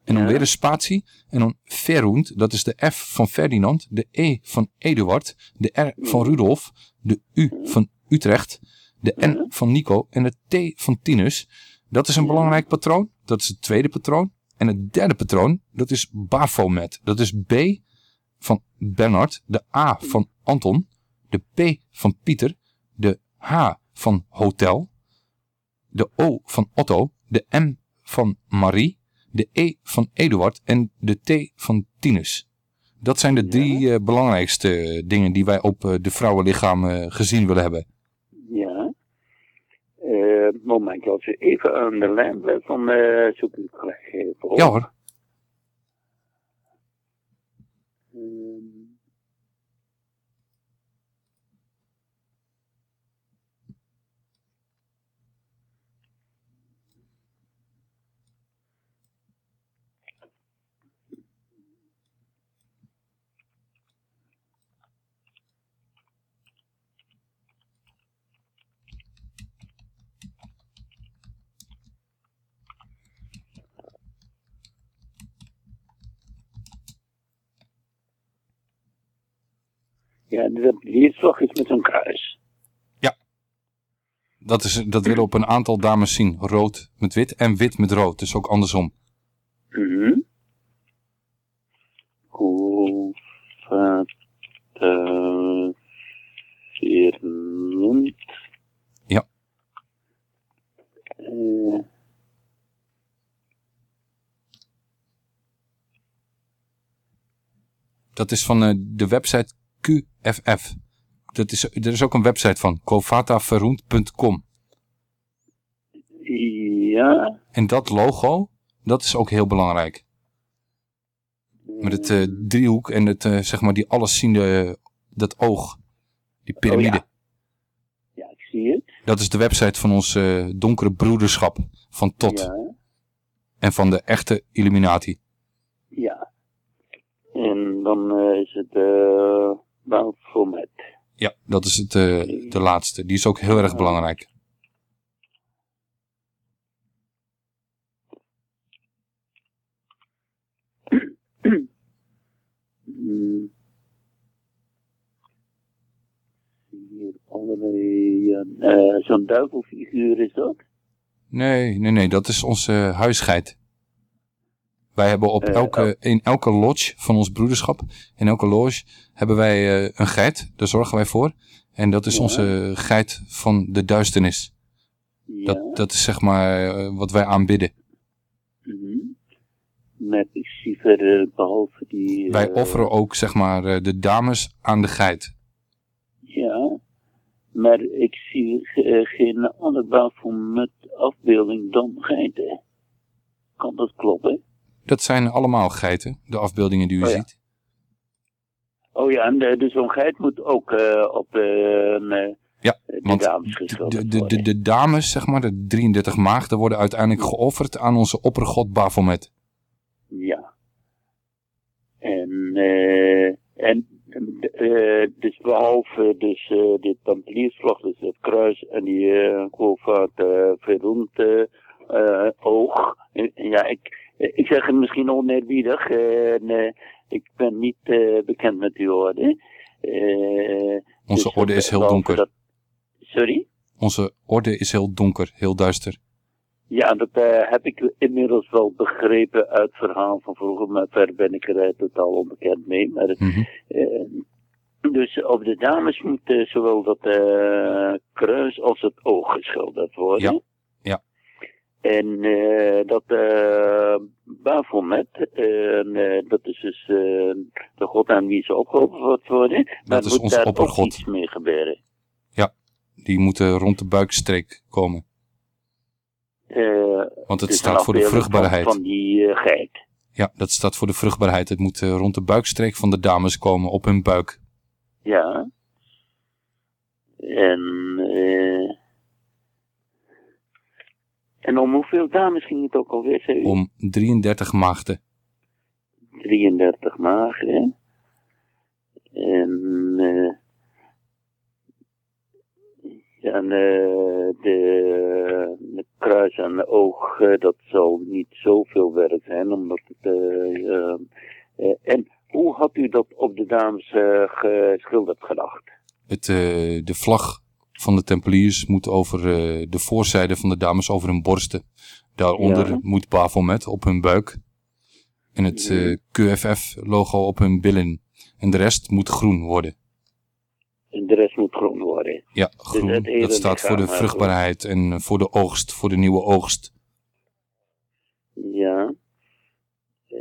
En dan weer een spatie en dan Verund, dat is de F van Ferdinand, de E van Eduard, de R van Rudolf, de U van Utrecht, de N van Nico en de T van Tinus. Dat is een belangrijk patroon, dat is het tweede patroon. En het derde patroon, dat is Baphomet, dat is B van Bernard, de A van Anton, de P van Pieter, de H van hotel, de O van Otto, de M van Marie, de E van Eduard en de T van Tinus. Dat zijn de drie ja. uh, belangrijkste dingen die wij op uh, de vrouwenlichaam uh, gezien willen hebben. Ja. Uh, momentje, als je even aan de lijn blijft, dan zoek ik het gelijk even op. Ja hoor. Um, Ja, leerslag is met zo'n kruis. Ja. Dat, is, dat willen op een aantal dames zien. Rood met wit en wit met rood. Dus ook andersom. Mm -hmm. Ja. Uh, dat is van uh, de website QFF. Dat is, er is ook een website van, covataverroend.com. Ja. En dat logo, dat is ook heel belangrijk. Met het eh, driehoek en het, eh, zeg maar die allesziende, eh, dat oog. Die piramide. Oh, Ja, ik zie het. Dat is de website van ons donkere broederschap van Tot. Ja. En van de echte Illuminati. Ja. En dan is het uh, Baphomet. Ja, dat is het, eh, de laatste. Die is ook heel erg belangrijk. Hmm. Hier allerlei, ja, eh, zo'n duivelfiguur is dat? Nee, nee, nee, dat is onze uh, huisgeit. Wij hebben op Eh, elke, in elke lodge van ons broederschap, in elke lodge, hebben wij eh, een geit. Daar zorgen wij voor. En dat is onze geit van de duisternis. Dat, dat is zeg maar eh, wat wij aanbidden. Mhm. Met, ik zie verder, behalve die... Wij offeren ook zeg maar de dames aan de geit. Ja, maar ik zie geen andere Baphomet afbeelding dan geiten. Kan dat kloppen? Dat zijn allemaal geiten, de afbeeldingen die u Oh ja. ziet. Oh ja, en eh, dus zo'n geit moet ook eh, op eh, Ja, de want dames de, de, de, de dames, zeg maar, de 33 maagden, worden uiteindelijk geofferd aan onze oppergod Baphomet. Ja. En, eh, en dus behalve dus dit Templiersvlag, dus het kruis en die eh Quovaat eh verroemd oog. Ja, ik, ik zeg het misschien oneerbiedig. eh, en, eh, ik ben niet eh, bekend met die orde. Eh, Onze dus orde is heel donker. dat- sorry? Onze orde is heel donker, heel duister. Ja, dat heb ik inmiddels wel begrepen uit het verhaal van vroeger, maar verder ben ik er totaal onbekend mee. Maar, eh, dus op de dames moet zowel dat kruis als het oog geschilderd worden. En eh, dat eh Baphomet, eh, dat is dus de god aan wie ze opgeofferd worden. maar is moet onze daar ook oppergod. iets mee gebeuren. Ja, die moeten rond de buikstreek komen. Want het staat voor de vruchtbaarheid. Van, die geit. Ja, dat staat voor de vruchtbaarheid. Het moet rond de buikstreek van de dames komen, op hun buik. Ja. En, en om hoeveel dames ging het ook alweer? zei u? Om 33 maagden. 33 maagden. En, ja, en eh, de, de kruis en de oog, eh, dat zal niet zoveel werk zijn, omdat het... en hoe had u dat op de dames geschilderd gedacht? Het, de vlag van de Tempeliers moet over eh, de voorzijde van de dames over hun borsten. Daaronder Ja. moet Baphomet op hun buik. En het eh, QFF-logo op hun billen. En de rest moet groen worden. En de rest moet groen worden. Ja, Dus groen. dat staat voor de eh, vruchtbaarheid en voor de oogst, voor de nieuwe oogst. Ja.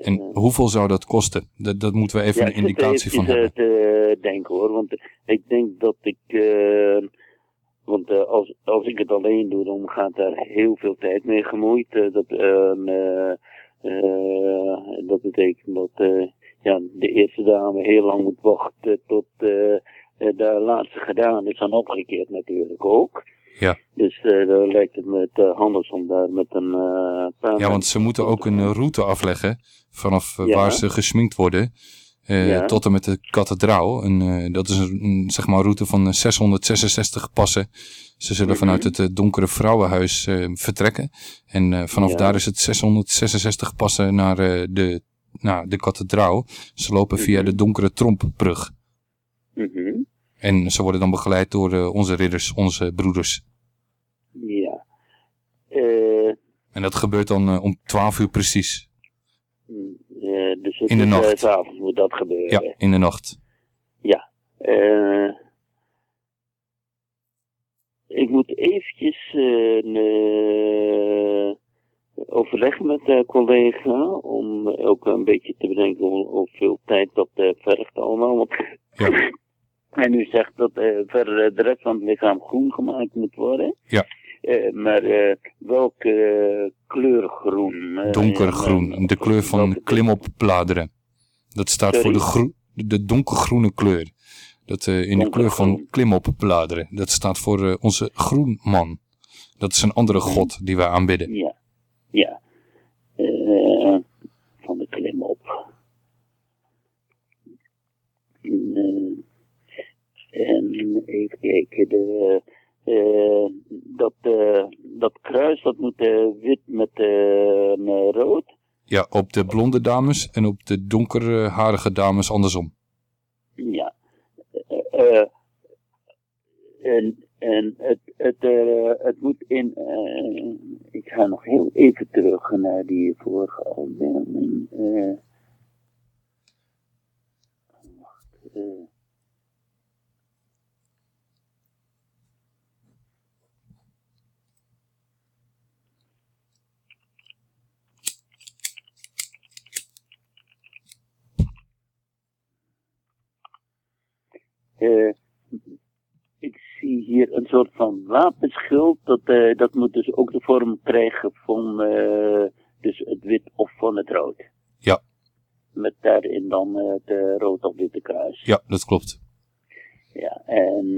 En hoeveel zou dat kosten? Dat, dat moeten we even ja, een ik zit indicatie van hebben. eh, te denken hoor, want ik denk dat ik, eh, want eh, als, als ik het alleen doe, dan gaat daar heel veel tijd mee gemoeid. Eh, dat, ehm, eh, dat betekent dat ja, de eerste dame heel lang moet wachten tot de laatste gedaan is. En omgekeerd natuurlijk ook. Ja. Dus dan lijkt het me te handig om daar met een Ja, want ze moeten ook een route afleggen vanaf Ja. waar ze gesminkt worden eh, Ja. tot en met de kathedraal. En, eh, dat is een, een, zeg maar, route van eh, 666 passen. Ze zullen Mhm. vanuit het eh, donkere vrouwenhuis eh, vertrekken. En eh, vanaf Ja. daar is het 666 passen naar, eh, de, naar de kathedraal. Ze lopen via de donkere trompbrug. Mhm. En ze worden dan begeleid door eh, onze ridders, onze broeders. Ja. Eh, En dat gebeurt dan eh, om 12 uur precies. Dus het In de eh, nacht. 's avonds moet dat gebeuren. Ja, in de nacht. Ja. Eh, ik moet eventjes eh, overleggen met de collega om ook een beetje te bedenken hoe- hoeveel tijd dat vergt allemaal. Want en u zegt dat verder de rest van het lichaam groen gemaakt moet worden. Ja. Eh, maar eh, welke kleur groen? Eh, Donkergroen, en, eh, de kleur van klimoppbladeren. Dat staat voor de, de donkergroene kleur. Dat, eh, in de kleur van klimopbladeren. Dat staat voor eh, onze groenman. Dat is een andere god die wij aanbidden. Ja, ja. Eh, van de klim op. En, eh, en even kijken, de, eh, dat, eh, dat kruis dat moet eh, wit met eh, rood. Ja, op de blonde dames en op de donkerharige dames andersom. Ja. En en het, het, het moet in. eh, ik ga nog heel even terug naar die vorige afbeelding. eh. wacht, eh. Ik zie hier een soort van wapenschild. Dat, eh, dat moet dus ook de vorm krijgen van eh, dus het wit of van het rood. Ja. Met daarin dan het rood of witte kruis. Ja, dat klopt. Ja, en,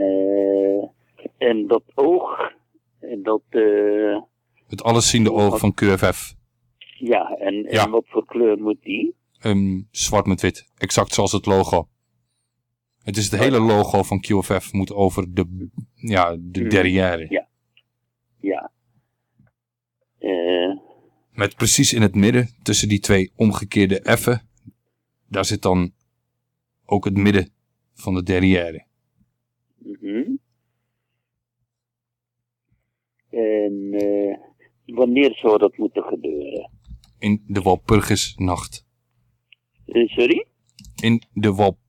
en dat oog, en dat, Het allesziende oog van QFF. ja, en, en Ja. wat voor kleur moet die? Ehm, zwart met wit. Exact zoals het logo. Het is het hele logo van QFF moet over de, ja, de Hmm. derrière. Ja. Ja. Eh, Met precies in het midden, tussen die twee omgekeerde F'en, daar zit dan ook het midden van de derrière. mhm. En eh, wanneer zou dat moeten gebeuren? In de Walpurgisnacht. Eh, sorry? In de Walpurgisnacht.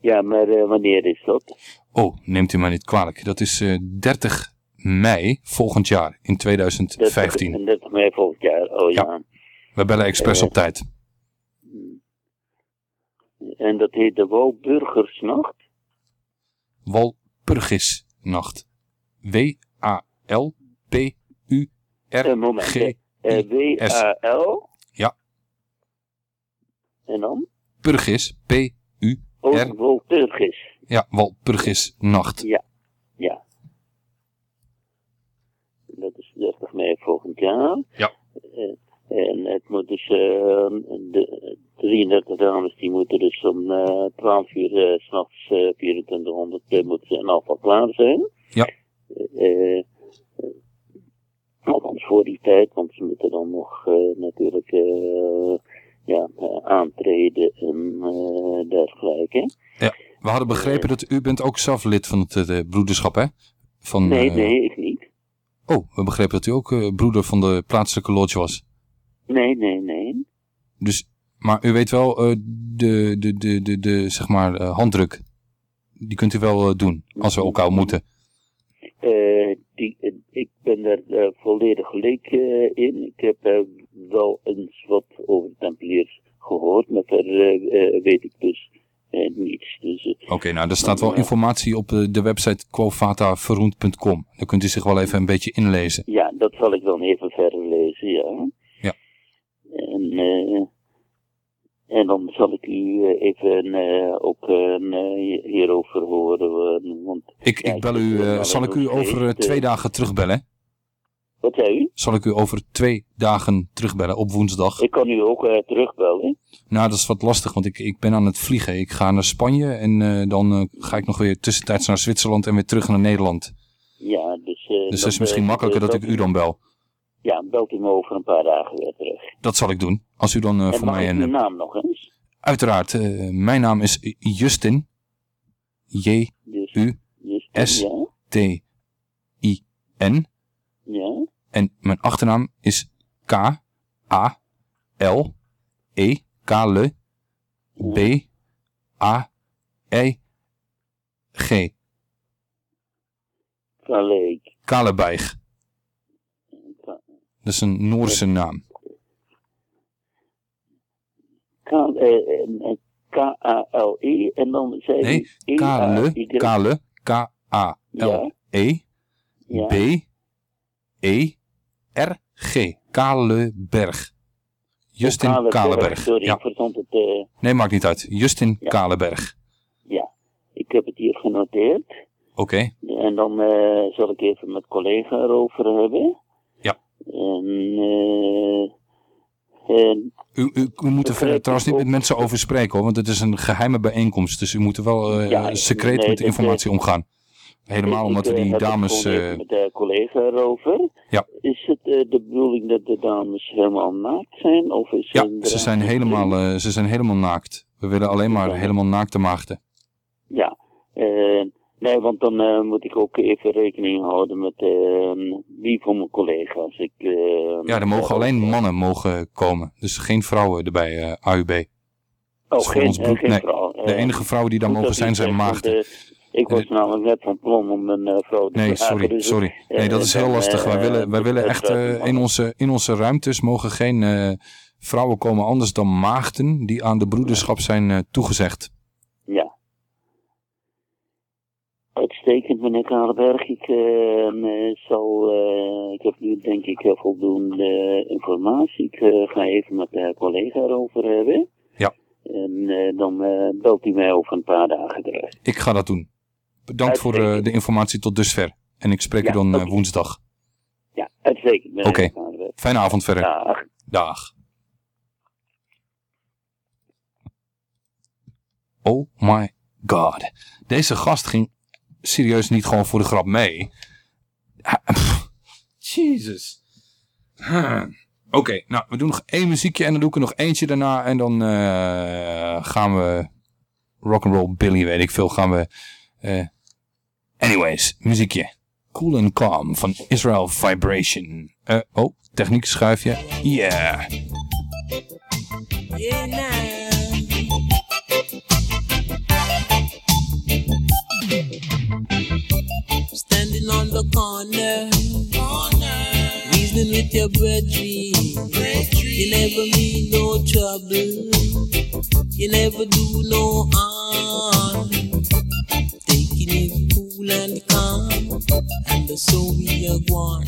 Ja, maar eh, wanneer is dat? Oh, neemt u mij niet kwalijk. Dat is eh 30 mei volgend jaar, in 2015. 30, 30 mei volgend jaar. Oh ja. We bellen expres Eh. op tijd. En dat heet de Walburgersnacht? Walpurgisnacht. W-A-L-P-U-R-G. Eh, W-A-L? Ja, En dan? Purgis. P-U-R. Oh, Walpurgis. Ja, Walpurgisnacht. Ja, ja. Dat is 30 mei volgend jaar. Ja. Eh, en het moet dus, eh, de 33 dames die moeten dus om eh 12 uur eh, s'nachts eh 2400 eh, moeten ze in afval klaar zijn. Ja. Eh, eh, althans voor die tijd, want ze moeten dan nog eh, natuurlijk eh, ja, eh, aantreden en eh, dergelijke. Ja, we hadden begrepen dat u bent ook zelf lid van het eh, broederschap, hè? Van, Nee, nee, ik niet. Oh, we begrepen dat u ook broeder van de plaatselijke lodge was. Nee, nee, nee. Dus, maar u weet wel, eh, de, de, de, de, de, zeg maar, handdruk, die kunt u wel doen, als we elkaar moeten. Eh, die, ik ben er volledig gelijk in. Ik heb wel eens wat over de Tempeliers gehoord, maar verder eh, eh, weet ik dus eh, niets. Dus, Oké, nou, er staat wel informatie op de website quovataverroend.com. Daar kunt u zich wel even een beetje inlezen. ja, dat zal ik dan even verder lezen, ja. Ja. En, en dan zal ik u even ook hierover horen. want, Ik, ja, ik bel u, zal ik u over twee dagen terugbellen? Wat zei u? Zal ik u over twee dagen terugbellen op woensdag? Ik kan u ook eh, terugbellen. Nou, dat is wat lastig, want ik, ik ben aan het vliegen. Ik ga naar Spanje en eh, dan eh, ga ik nog weer tussentijds naar Zwitserland en weer terug naar Nederland. Ja, dus... Dus dat, het is misschien makkelijker dat ik u dan bel. Ja, belt u me over een paar dagen weer terug. Dat zal ik doen. Als u dan en voor mag mij ik een... uw naam nog eens? Uiteraard, mijn naam is Justin. J-U-S-T-I-N. Ja? En mijn achternaam is K-A-L-E, Kale, B-A-I-G. Kaleek. Kalebeig. Dat is een Noorse naam. K- eh, eh, K-A-L-E en dan zei Nee, E Kale. Kale, K-A-L-E, Ja. B-E-R-G. Kaleberg. Justin Kalenberg. Sorry, Ja. ik verstond het. eh, Nee, maakt niet uit. Justin Kalenberg. ja, ik heb het hier genoteerd. Oké. En dan eh, zal ik even met collega erover hebben. Ja. En, eh, en U, u, u moet er verder trouwens niet met mensen over spreken hoor, want het is een geheime bijeenkomst. Dus u moet er wel Ja, secreet nee, met de informatie omgaan. Helemaal ik, omdat we eh, die dames... even eh, met de collega erover. Ja. Is het eh, de bedoeling dat de dames helemaal naakt zijn? Of is ja, ze zijn, helemaal, eh, ze zijn helemaal naakt. We willen alleen maar helemaal naakte maagden. Ja, eh, nee, want dan eh, moet ik ook even rekening houden met eh, wie van mijn collega's. Ik, eh, Ja, er mogen alleen mannen mogen komen. Dus geen vrouwen erbij, eh, AUB. Oh, voor geen, eh, geen nee, vrouw. De Eh, enige vrouwen die daar mogen zijn, zijn maagden. eh, ik was namelijk net van plan om een eh, vrouw te Nee, vragen, sorry, dus, sorry. Nee, dat is heel lastig. Wij eh, willen, wij willen echt eh, in, onze, in onze ruimtes mogen geen vrouwen komen anders dan maagden die aan de broederschap zijn toegezegd. Ja. Uitstekend, meneer Kalenberg. Ik, eh, eh, zal, eh, ik heb nu denk ik voldoende informatie. Ik ga even met de collega erover hebben. Ja. En dan belt hij mij over een paar dagen terug. Ik ga dat doen. Bedankt voor eh, de informatie tot dusver. En ik spreek u Ja, dan eh, woensdag. Ja, uitstekend. Oké. Fijne avond verder. Dag. Dag. Oh my god. Deze gast ging serieus niet gewoon voor de grap mee. Jesus. Huh. Oké, nou, we doen nog één muziekje en dan doe ik er nog eentje daarna. En dan eh, gaan we rock'n'roll Billy, weet ik veel, gaan we... anyways, muziekje. Cool and Calm van Israel Vibration. Eh, oh, techniek schuifje. Yeah. Yeah, now. Standing on the corner, reasoning with your brethren. You never mean no trouble, you never do no harm. So we are one,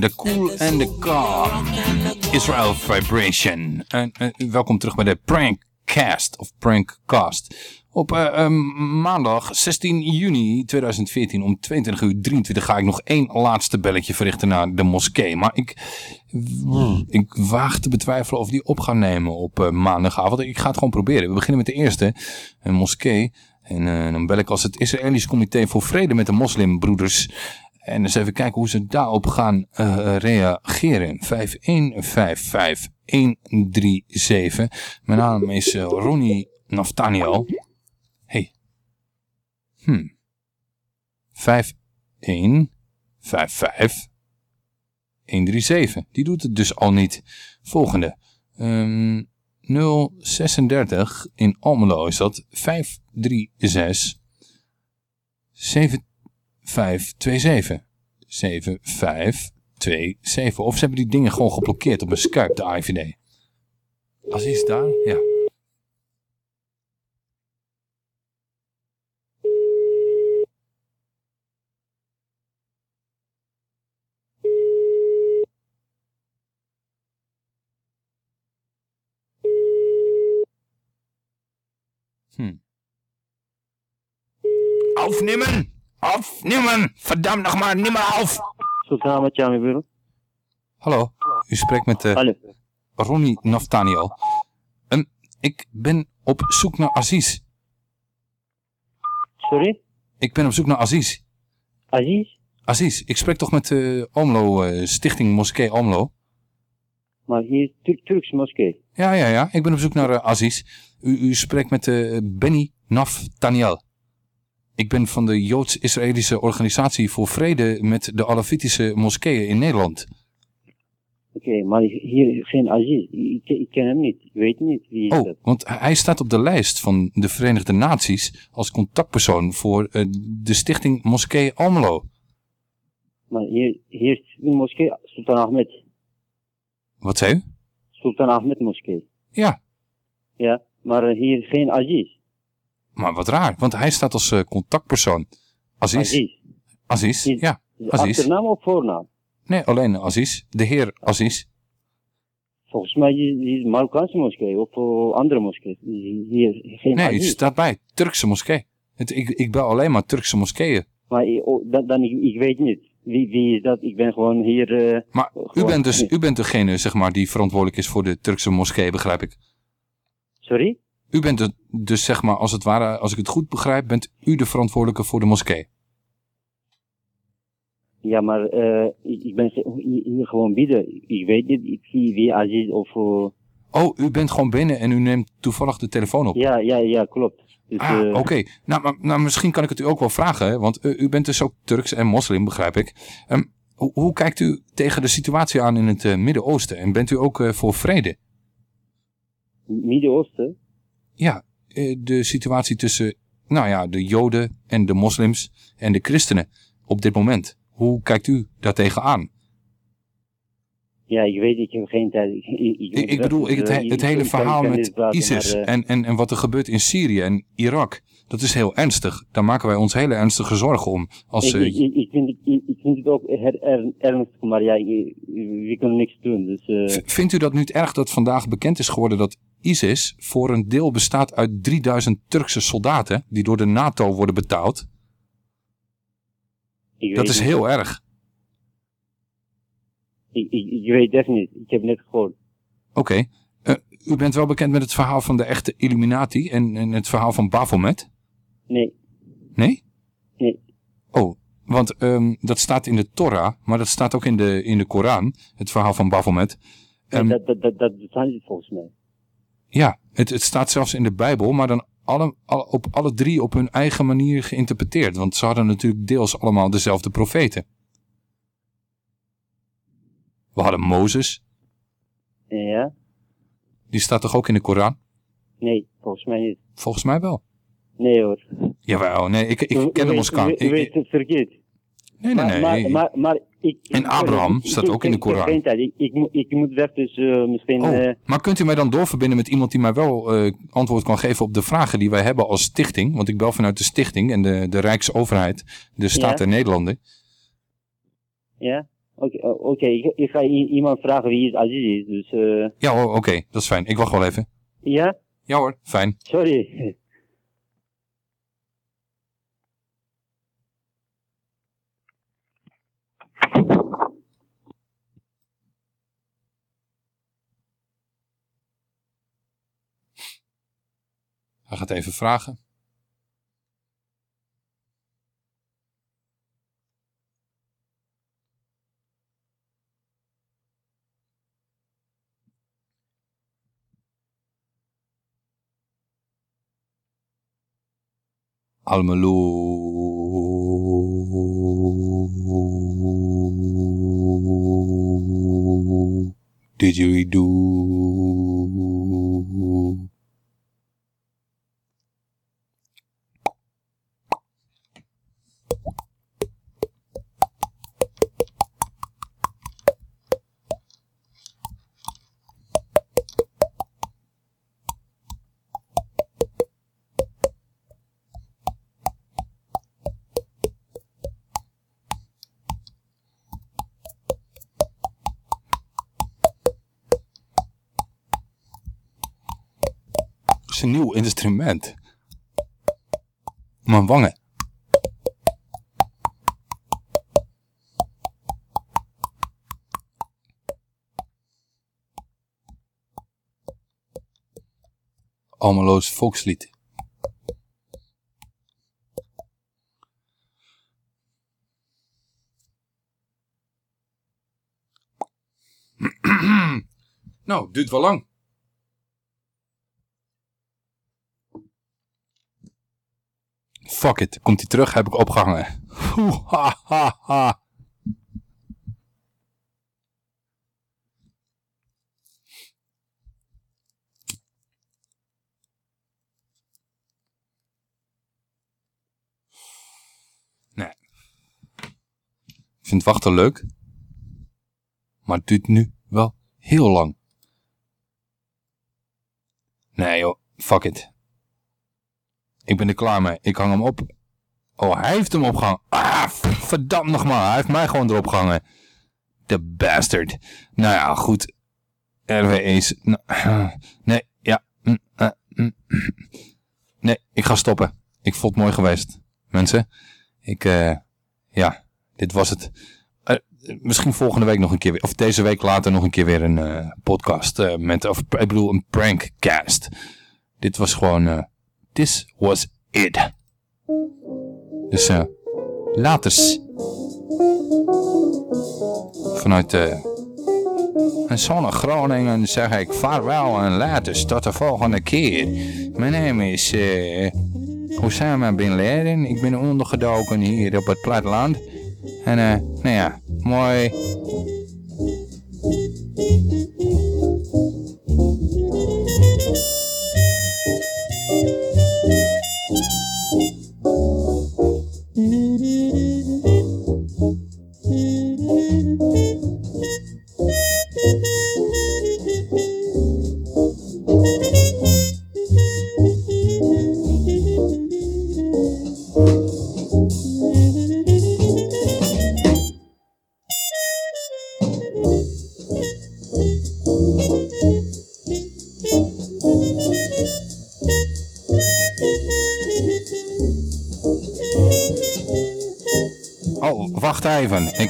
de Cool and the Calm. Israel Vibration. En, eh, welkom terug bij de Prankcast of Prankcast. Op eh, eh, maandag 16 juni 2014 om 22 uur 23 ga ik nog één laatste belletje verrichten naar de moskee. Maar ik, ik waag te betwijfelen of die op gaan nemen op eh, maandagavond. Ik ga het gewoon proberen. We beginnen met de eerste, een moskee. En eh, dan bel ik als het Israëlisch Comité voor Vrede met de Moslimbroeders. En eens even kijken hoe ze daarop gaan eh, reageren. 5155137. Mijn naam is eh, Ronnie Naftaniel. Hey. Hm. 5155 137. Die doet het dus al niet. Volgende. Ehm 036 in Almelo is dat 536 7527. 7527. Of ze hebben die dingen gewoon geblokkeerd op een Skype, de IVD. Als is daar? Ja. Hm. Aufnehmen! Aufnehmen! Verdammt nochmal, nimm maar Jami Bureau. Hallo, u spreekt met uh, Ronnie Naftaniel. Ehm, ik ben op zoek naar Aziz. Sorry? Ik ben op zoek naar Aziz. Aziz? Aziz, ik spreek toch met de Omlo, eh, Stichting Moskee Omlo? Maar hier is Tur Turks moskee. Ja, ja, ja. Ik ben op zoek naar eh, Aziz. U, u spreekt met uh, Benny Naftaniel. Ik ben van de Joods-Israëlische Organisatie voor Vrede met de Alafitische moskeeën in Nederland. Oké, maar hier is geen Aziz. Ik, ik ken hem niet. Ik weet niet wie is Oh, dat. want hij staat op de lijst van de Verenigde Naties als contactpersoon voor uh, de stichting Moskee Almelo. Maar hier, hier is een moskee Sultan Ahmed. Wat zei u? Sultan Ahmed moskee. Ja. Ja, maar hier geen Aziz. Maar wat raar, want hij staat als uh, contactpersoon. Aziz. Aziz. Aziz, is, ja. Aziz. Achternaam of voornaam? Nee, alleen Aziz. De heer Aziz. Volgens mij is het Marokkaanse moskee of uh, andere moskee. Hier geen nee, het staat bij. Turkse moskee. Het, ik, ik bel alleen maar Turkse moskeeën. Maar oh, dan, dan ik, ik weet niet. Wie, wie is dat? Ik ben gewoon hier... Uh, maar gewoon, u bent dus u bent degene zeg maar, die verantwoordelijk is voor de Turkse moskee, begrijp ik? Sorry? U bent dus zeg maar, als het ware, als ik het goed begrijp, bent u de verantwoordelijke voor de moskee. Ja, maar uh, ik, ben hier gewoon bieden. Ik weet niet ik zie wie Aziz of... Uh... Oh, u bent gewoon binnen en u neemt toevallig de telefoon op? Ja, ja, ja, klopt. Dus, ah, uh... oké. Okay. Nou, maar, nou, misschien kan ik het u ook wel vragen, hè? want u bent dus ook Turks en moslim, begrijp ik. Um, hoe, hoe, kijkt u tegen de situatie aan in het Midden-Oosten en bent u ook voor vrede? Midden-Oosten? Ja, de situatie tussen nou ja, de Joden en de moslims en de christenen op dit moment. Hoe kijkt u daartegen aan? Ja, ik weet, ik heb geen tijd. Ik, ik, ik, ik bedoel, het, he, het hele verhaal met ISIS maar, uh... en, en, en wat er gebeurt in Syrië en Irak, dat is heel ernstig. Daar maken wij ons hele ernstige zorgen om. Als, ik, uh, ik, vind, ik, vind het ook er, er, ernstig, maar ja, we kunnen niks doen. Dus, uh... Vindt u dat niet erg dat vandaag bekend is geworden dat ISIS voor een deel bestaat uit 3000 Turkse soldaten die door de NATO worden betaald? dat is heel erg. Ik, ik, ik, weet echt niet. Ik heb net gehoord. Oké. Okay. Uh, u bent wel bekend met het verhaal van de echte Illuminati en, en het verhaal van Baphomet? Nee. Nee? Nee. Oh, want um, dat staat in de Torah, maar dat staat ook in de, in de Koran, het verhaal van Baphomet. Um, dat, dat, dat, dat bestaat niet volgens mij. Ja, het, het staat zelfs in de Bijbel, maar dan alle, alle- op alle drie op hun eigen manier geïnterpreteerd. Want ze hadden natuurlijk deels allemaal dezelfde profeten. We hadden Mozes, Ja? die staat toch ook in de Koran? Nee, volgens mij niet. Volgens mij wel. Nee hoor. Jawel, nee, ik, ik ken kan. U, u Ik- weet het verkeerd. Nee, nee, nee. maar, maar, maar ik, En Abraham staat ook in de Koran. Ik, moet- weg, dus eh, misschien... Oh, eh, maar kunt u mij dan doorverbinden met iemand die mij wel eh, antwoord kan geven op de vragen die wij hebben als stichting? Want ik bel vanuit de stichting en de, de Rijksoverheid, de Staat Ja. der Nederlanden. ja? Oké, oké. Ik, ik ga iemand vragen wie is Aziz is, dus... Ja oké, dat is fijn. Ik wacht wel even. ja? Ja hoor, fijn. Sorry. Hij gaat even vragen. Almelo. Didgeridoo. Instrument. Mijn wangen. Almeloos volkslied. nou, duurt wel lang. Fuck it, komt hij terug, heb ik opgehangen. Nee. Ik vind wachten leuk. Maar het duurt nu wel heel lang. Nee joh, fuck it. Ik ben er klaar mee. Ik hang hem op. Oh, hij heeft hem opgehangen. Ah, verdammt nog maar. Hij heeft mij gewoon erop gehangen. De bastard. Nou ja, goed. RWE's. Nou, Nee, ja. Mm, eh, mm. Nee, ik ga stoppen. Ik vond het mooi geweest. Mensen. Ik, eh, ja, dit was het. Eh, misschien volgende week nog een keer weer. Of deze week later nog een keer weer een podcast. met, of ik bedoel een prankcast. Dit was gewoon... This was it. Dus eh laters. Vanuit eh een zonnig Groningen zeg ik vaarwel en laters tot de volgende keer. Mijn naam is eh Osama Bin Laden. Ik ben ondergedoken hier op het platteland. En eh, nou ja, mooi.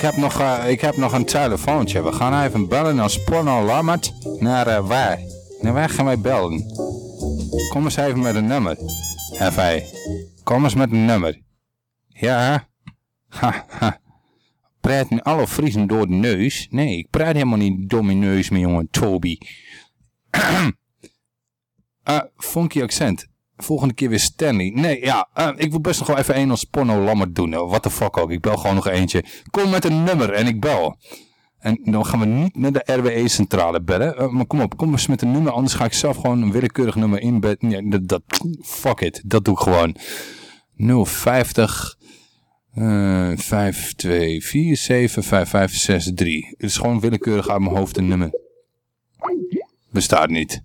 Heb nog, eh, ik heb nog een telefoontje. We gaan even bellen naar Sporno Lammert. Naar eh, waar? Naar waar gaan wij bellen? Kom eens even met een nummer. Even. Kom eens met een nummer. Ja? Ha, ha. Praten alle Friesen door de neus? Nee, ik praat helemaal niet door mijn neus, mijn jongen Toby. Eh, funky accent. Volgende keer weer Stanley. Nee, ja, eh, ik wil best nog wel even één als porno lammer doen. Wat de fuck ook. Ik bel gewoon nog eentje. Kom met een nummer en ik bel. En dan gaan we niet naar de RWE-centrale bellen. Eh, maar kom op, kom eens met een nummer. Anders ga ik zelf gewoon een willekeurig nummer inbedden. Nee, dat, fuck it. Dat doe ik gewoon. 050 eh 5247 5563. Het is gewoon willekeurig uit mijn hoofd een nummer. Bestaat niet.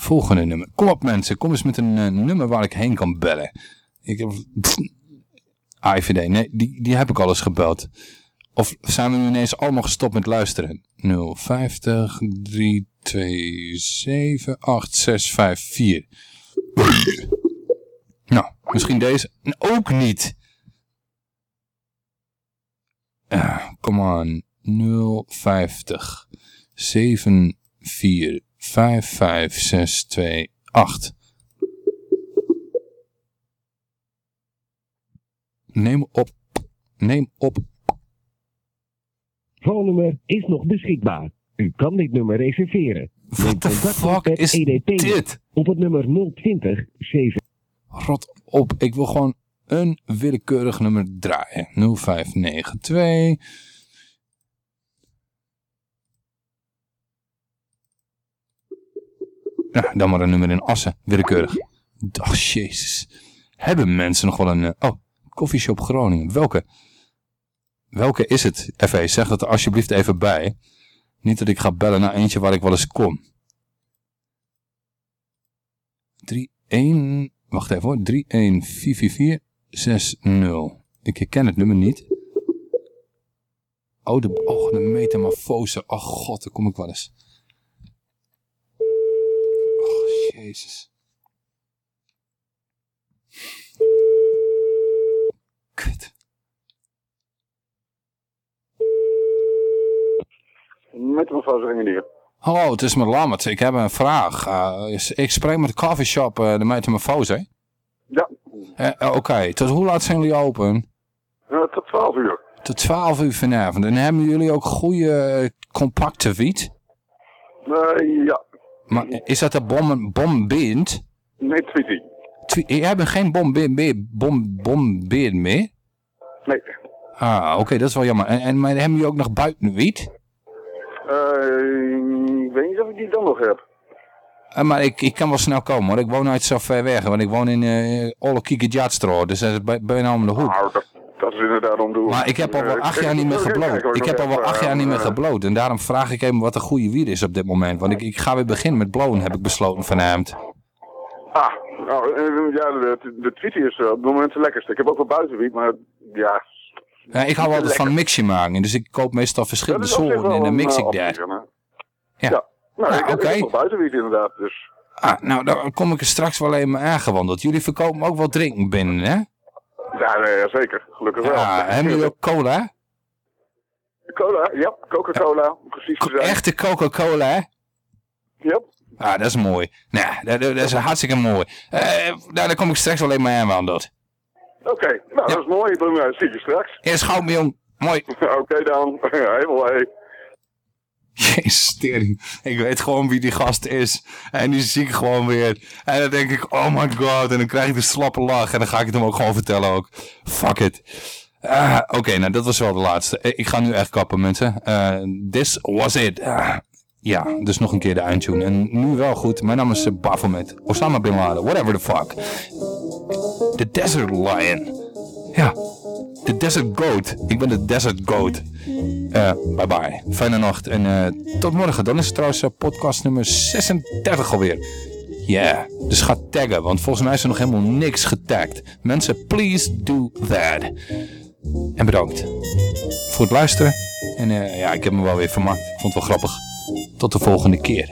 Volgende nummer. Kom op mensen, kom eens met een eh, nummer waar ik heen kan bellen. Ik heb... AIVD, nee, die, die heb ik al eens gebeld. Of zijn we nu ineens allemaal gestopt met luisteren? 050 327 8654. Nou, misschien deze. Ook niet. Ja, come on. 050 74 55628. Neem op. Neem op. Phonenummer is nog beschikbaar. U kan dit nummer reserveren. Contact op met is EDP dit? op het nummer 020 7. Rot op. Ik wil gewoon een willekeurig nummer draaien. 0592. Ja, dan maar een nummer in Assen. Willekeurig. Ach, jezus. Hebben mensen nog wel een... eh, oh, koffieshop Groningen. Welke? Welke is het? FE, zeg dat er alsjeblieft even bij. Niet dat ik ga bellen naar eentje waar ik wel eens kom. 31... Wacht even hoor. 314460. Ik herken het nummer niet. Oh, de, oh, de metamorfose. Oh god, daar kom ik wel eens. Oh, jezus. Kut. Met mevrouw. Hallo, het is met Lammert. Ik heb een vraag. Eh, ik spreek met de coffeeshop uh, de metamorfose. Ja. Eh, eh, Oké, tot hoe laat zijn jullie open? Tot 12 uur. Tot 12 uur vanavond. En hebben jullie ook goede eh, compacte wiet? Ja. Maar is dat de bom, bombeend? Nee, Tweety. Twi- Jij bent geen bombeend bom, bombeend meer? Nee. Ah, oké, dat is wel jammer. En, en maar hebben jullie ook nog buitenwiet? Uh, ik weet niet of ik die dan nog heb. Eh, maar ik, ik kan wel snel komen hoor. Ik woon uit zo ver weg. Want ik woon in uh, Olle. Dus dat is bij- bijna om de hoek. Nou, dat, dat is inderdaad om doen. Maar ik heb al wel Eh, acht jaar niet meer gebloot. ik- heb al wel acht jaar niet meer eh, gebloot. En daarom vraag ik even wat een goede wiet is op dit moment. Want ik, ik ga weer beginnen met blowen, heb ik besloten vanavond. Ah, nou, eh, ja, de, de Tweety is eh, op het moment het lekkerste. Ik heb ook wel buitenwiet, maar ja. Ja, ik hou altijd van mixje maken. Dus ik koop meestal verschillende dat soorten en wel dan mix eh, ik maar- Ja. Ja. Nou, ik, ik heb nog buitenwiet inderdaad, dus. Ah, nou, dan kom ik er straks wel even aangewandeld. Jullie verkopen ook wel drinken binnen, hè? Ja, nee, ja, zeker. Gelukkig wel. Ja, hebben jullie ook cola? Cola, ja, Coca-Cola, precies te zijn. Echte Coca-Cola, hè? Yep. Ah, dat is mooi. Nou, dat, dat is hartstikke mooi. Eh, nou, dan kom ik straks wel even mee aanwandeld. Oké, nou, dat is mooi. Dan eh, zie je straks. Eerst gauw, jong. Mooi. Oké dan. Helemaal hey. Jezus, tering. Ik weet gewoon wie die gast is. En die zie ik gewoon weer. En dan denk ik, oh my god. En dan krijg ik de slappe lach. En dan ga ik het hem ook gewoon vertellen ook. Fuck it. Ah, Oké, nou dat was wel de laatste. Eh, Ik ga nu echt kappen, mensen. Eh, this was it. Ah, ja, dus nog een keer de eindtune. En nu wel goed. Mijn naam is Baphomet. Osama Bin Laden. Whatever the fuck. The Desert Lion. Ja, de Desert Goat. Ik ben de Desert Goat. Eh, bye bye. Fijne nacht en eh, tot morgen. Dan is het trouwens eh, podcast nummer 36 alweer. Ja, yeah. dus ga taggen, want volgens mij is er nog helemaal niks getagd. Mensen, please do that. En bedankt voor het luisteren. En ja, ik heb me wel weer vermaakt. Vond het wel grappig. Tot de volgende keer.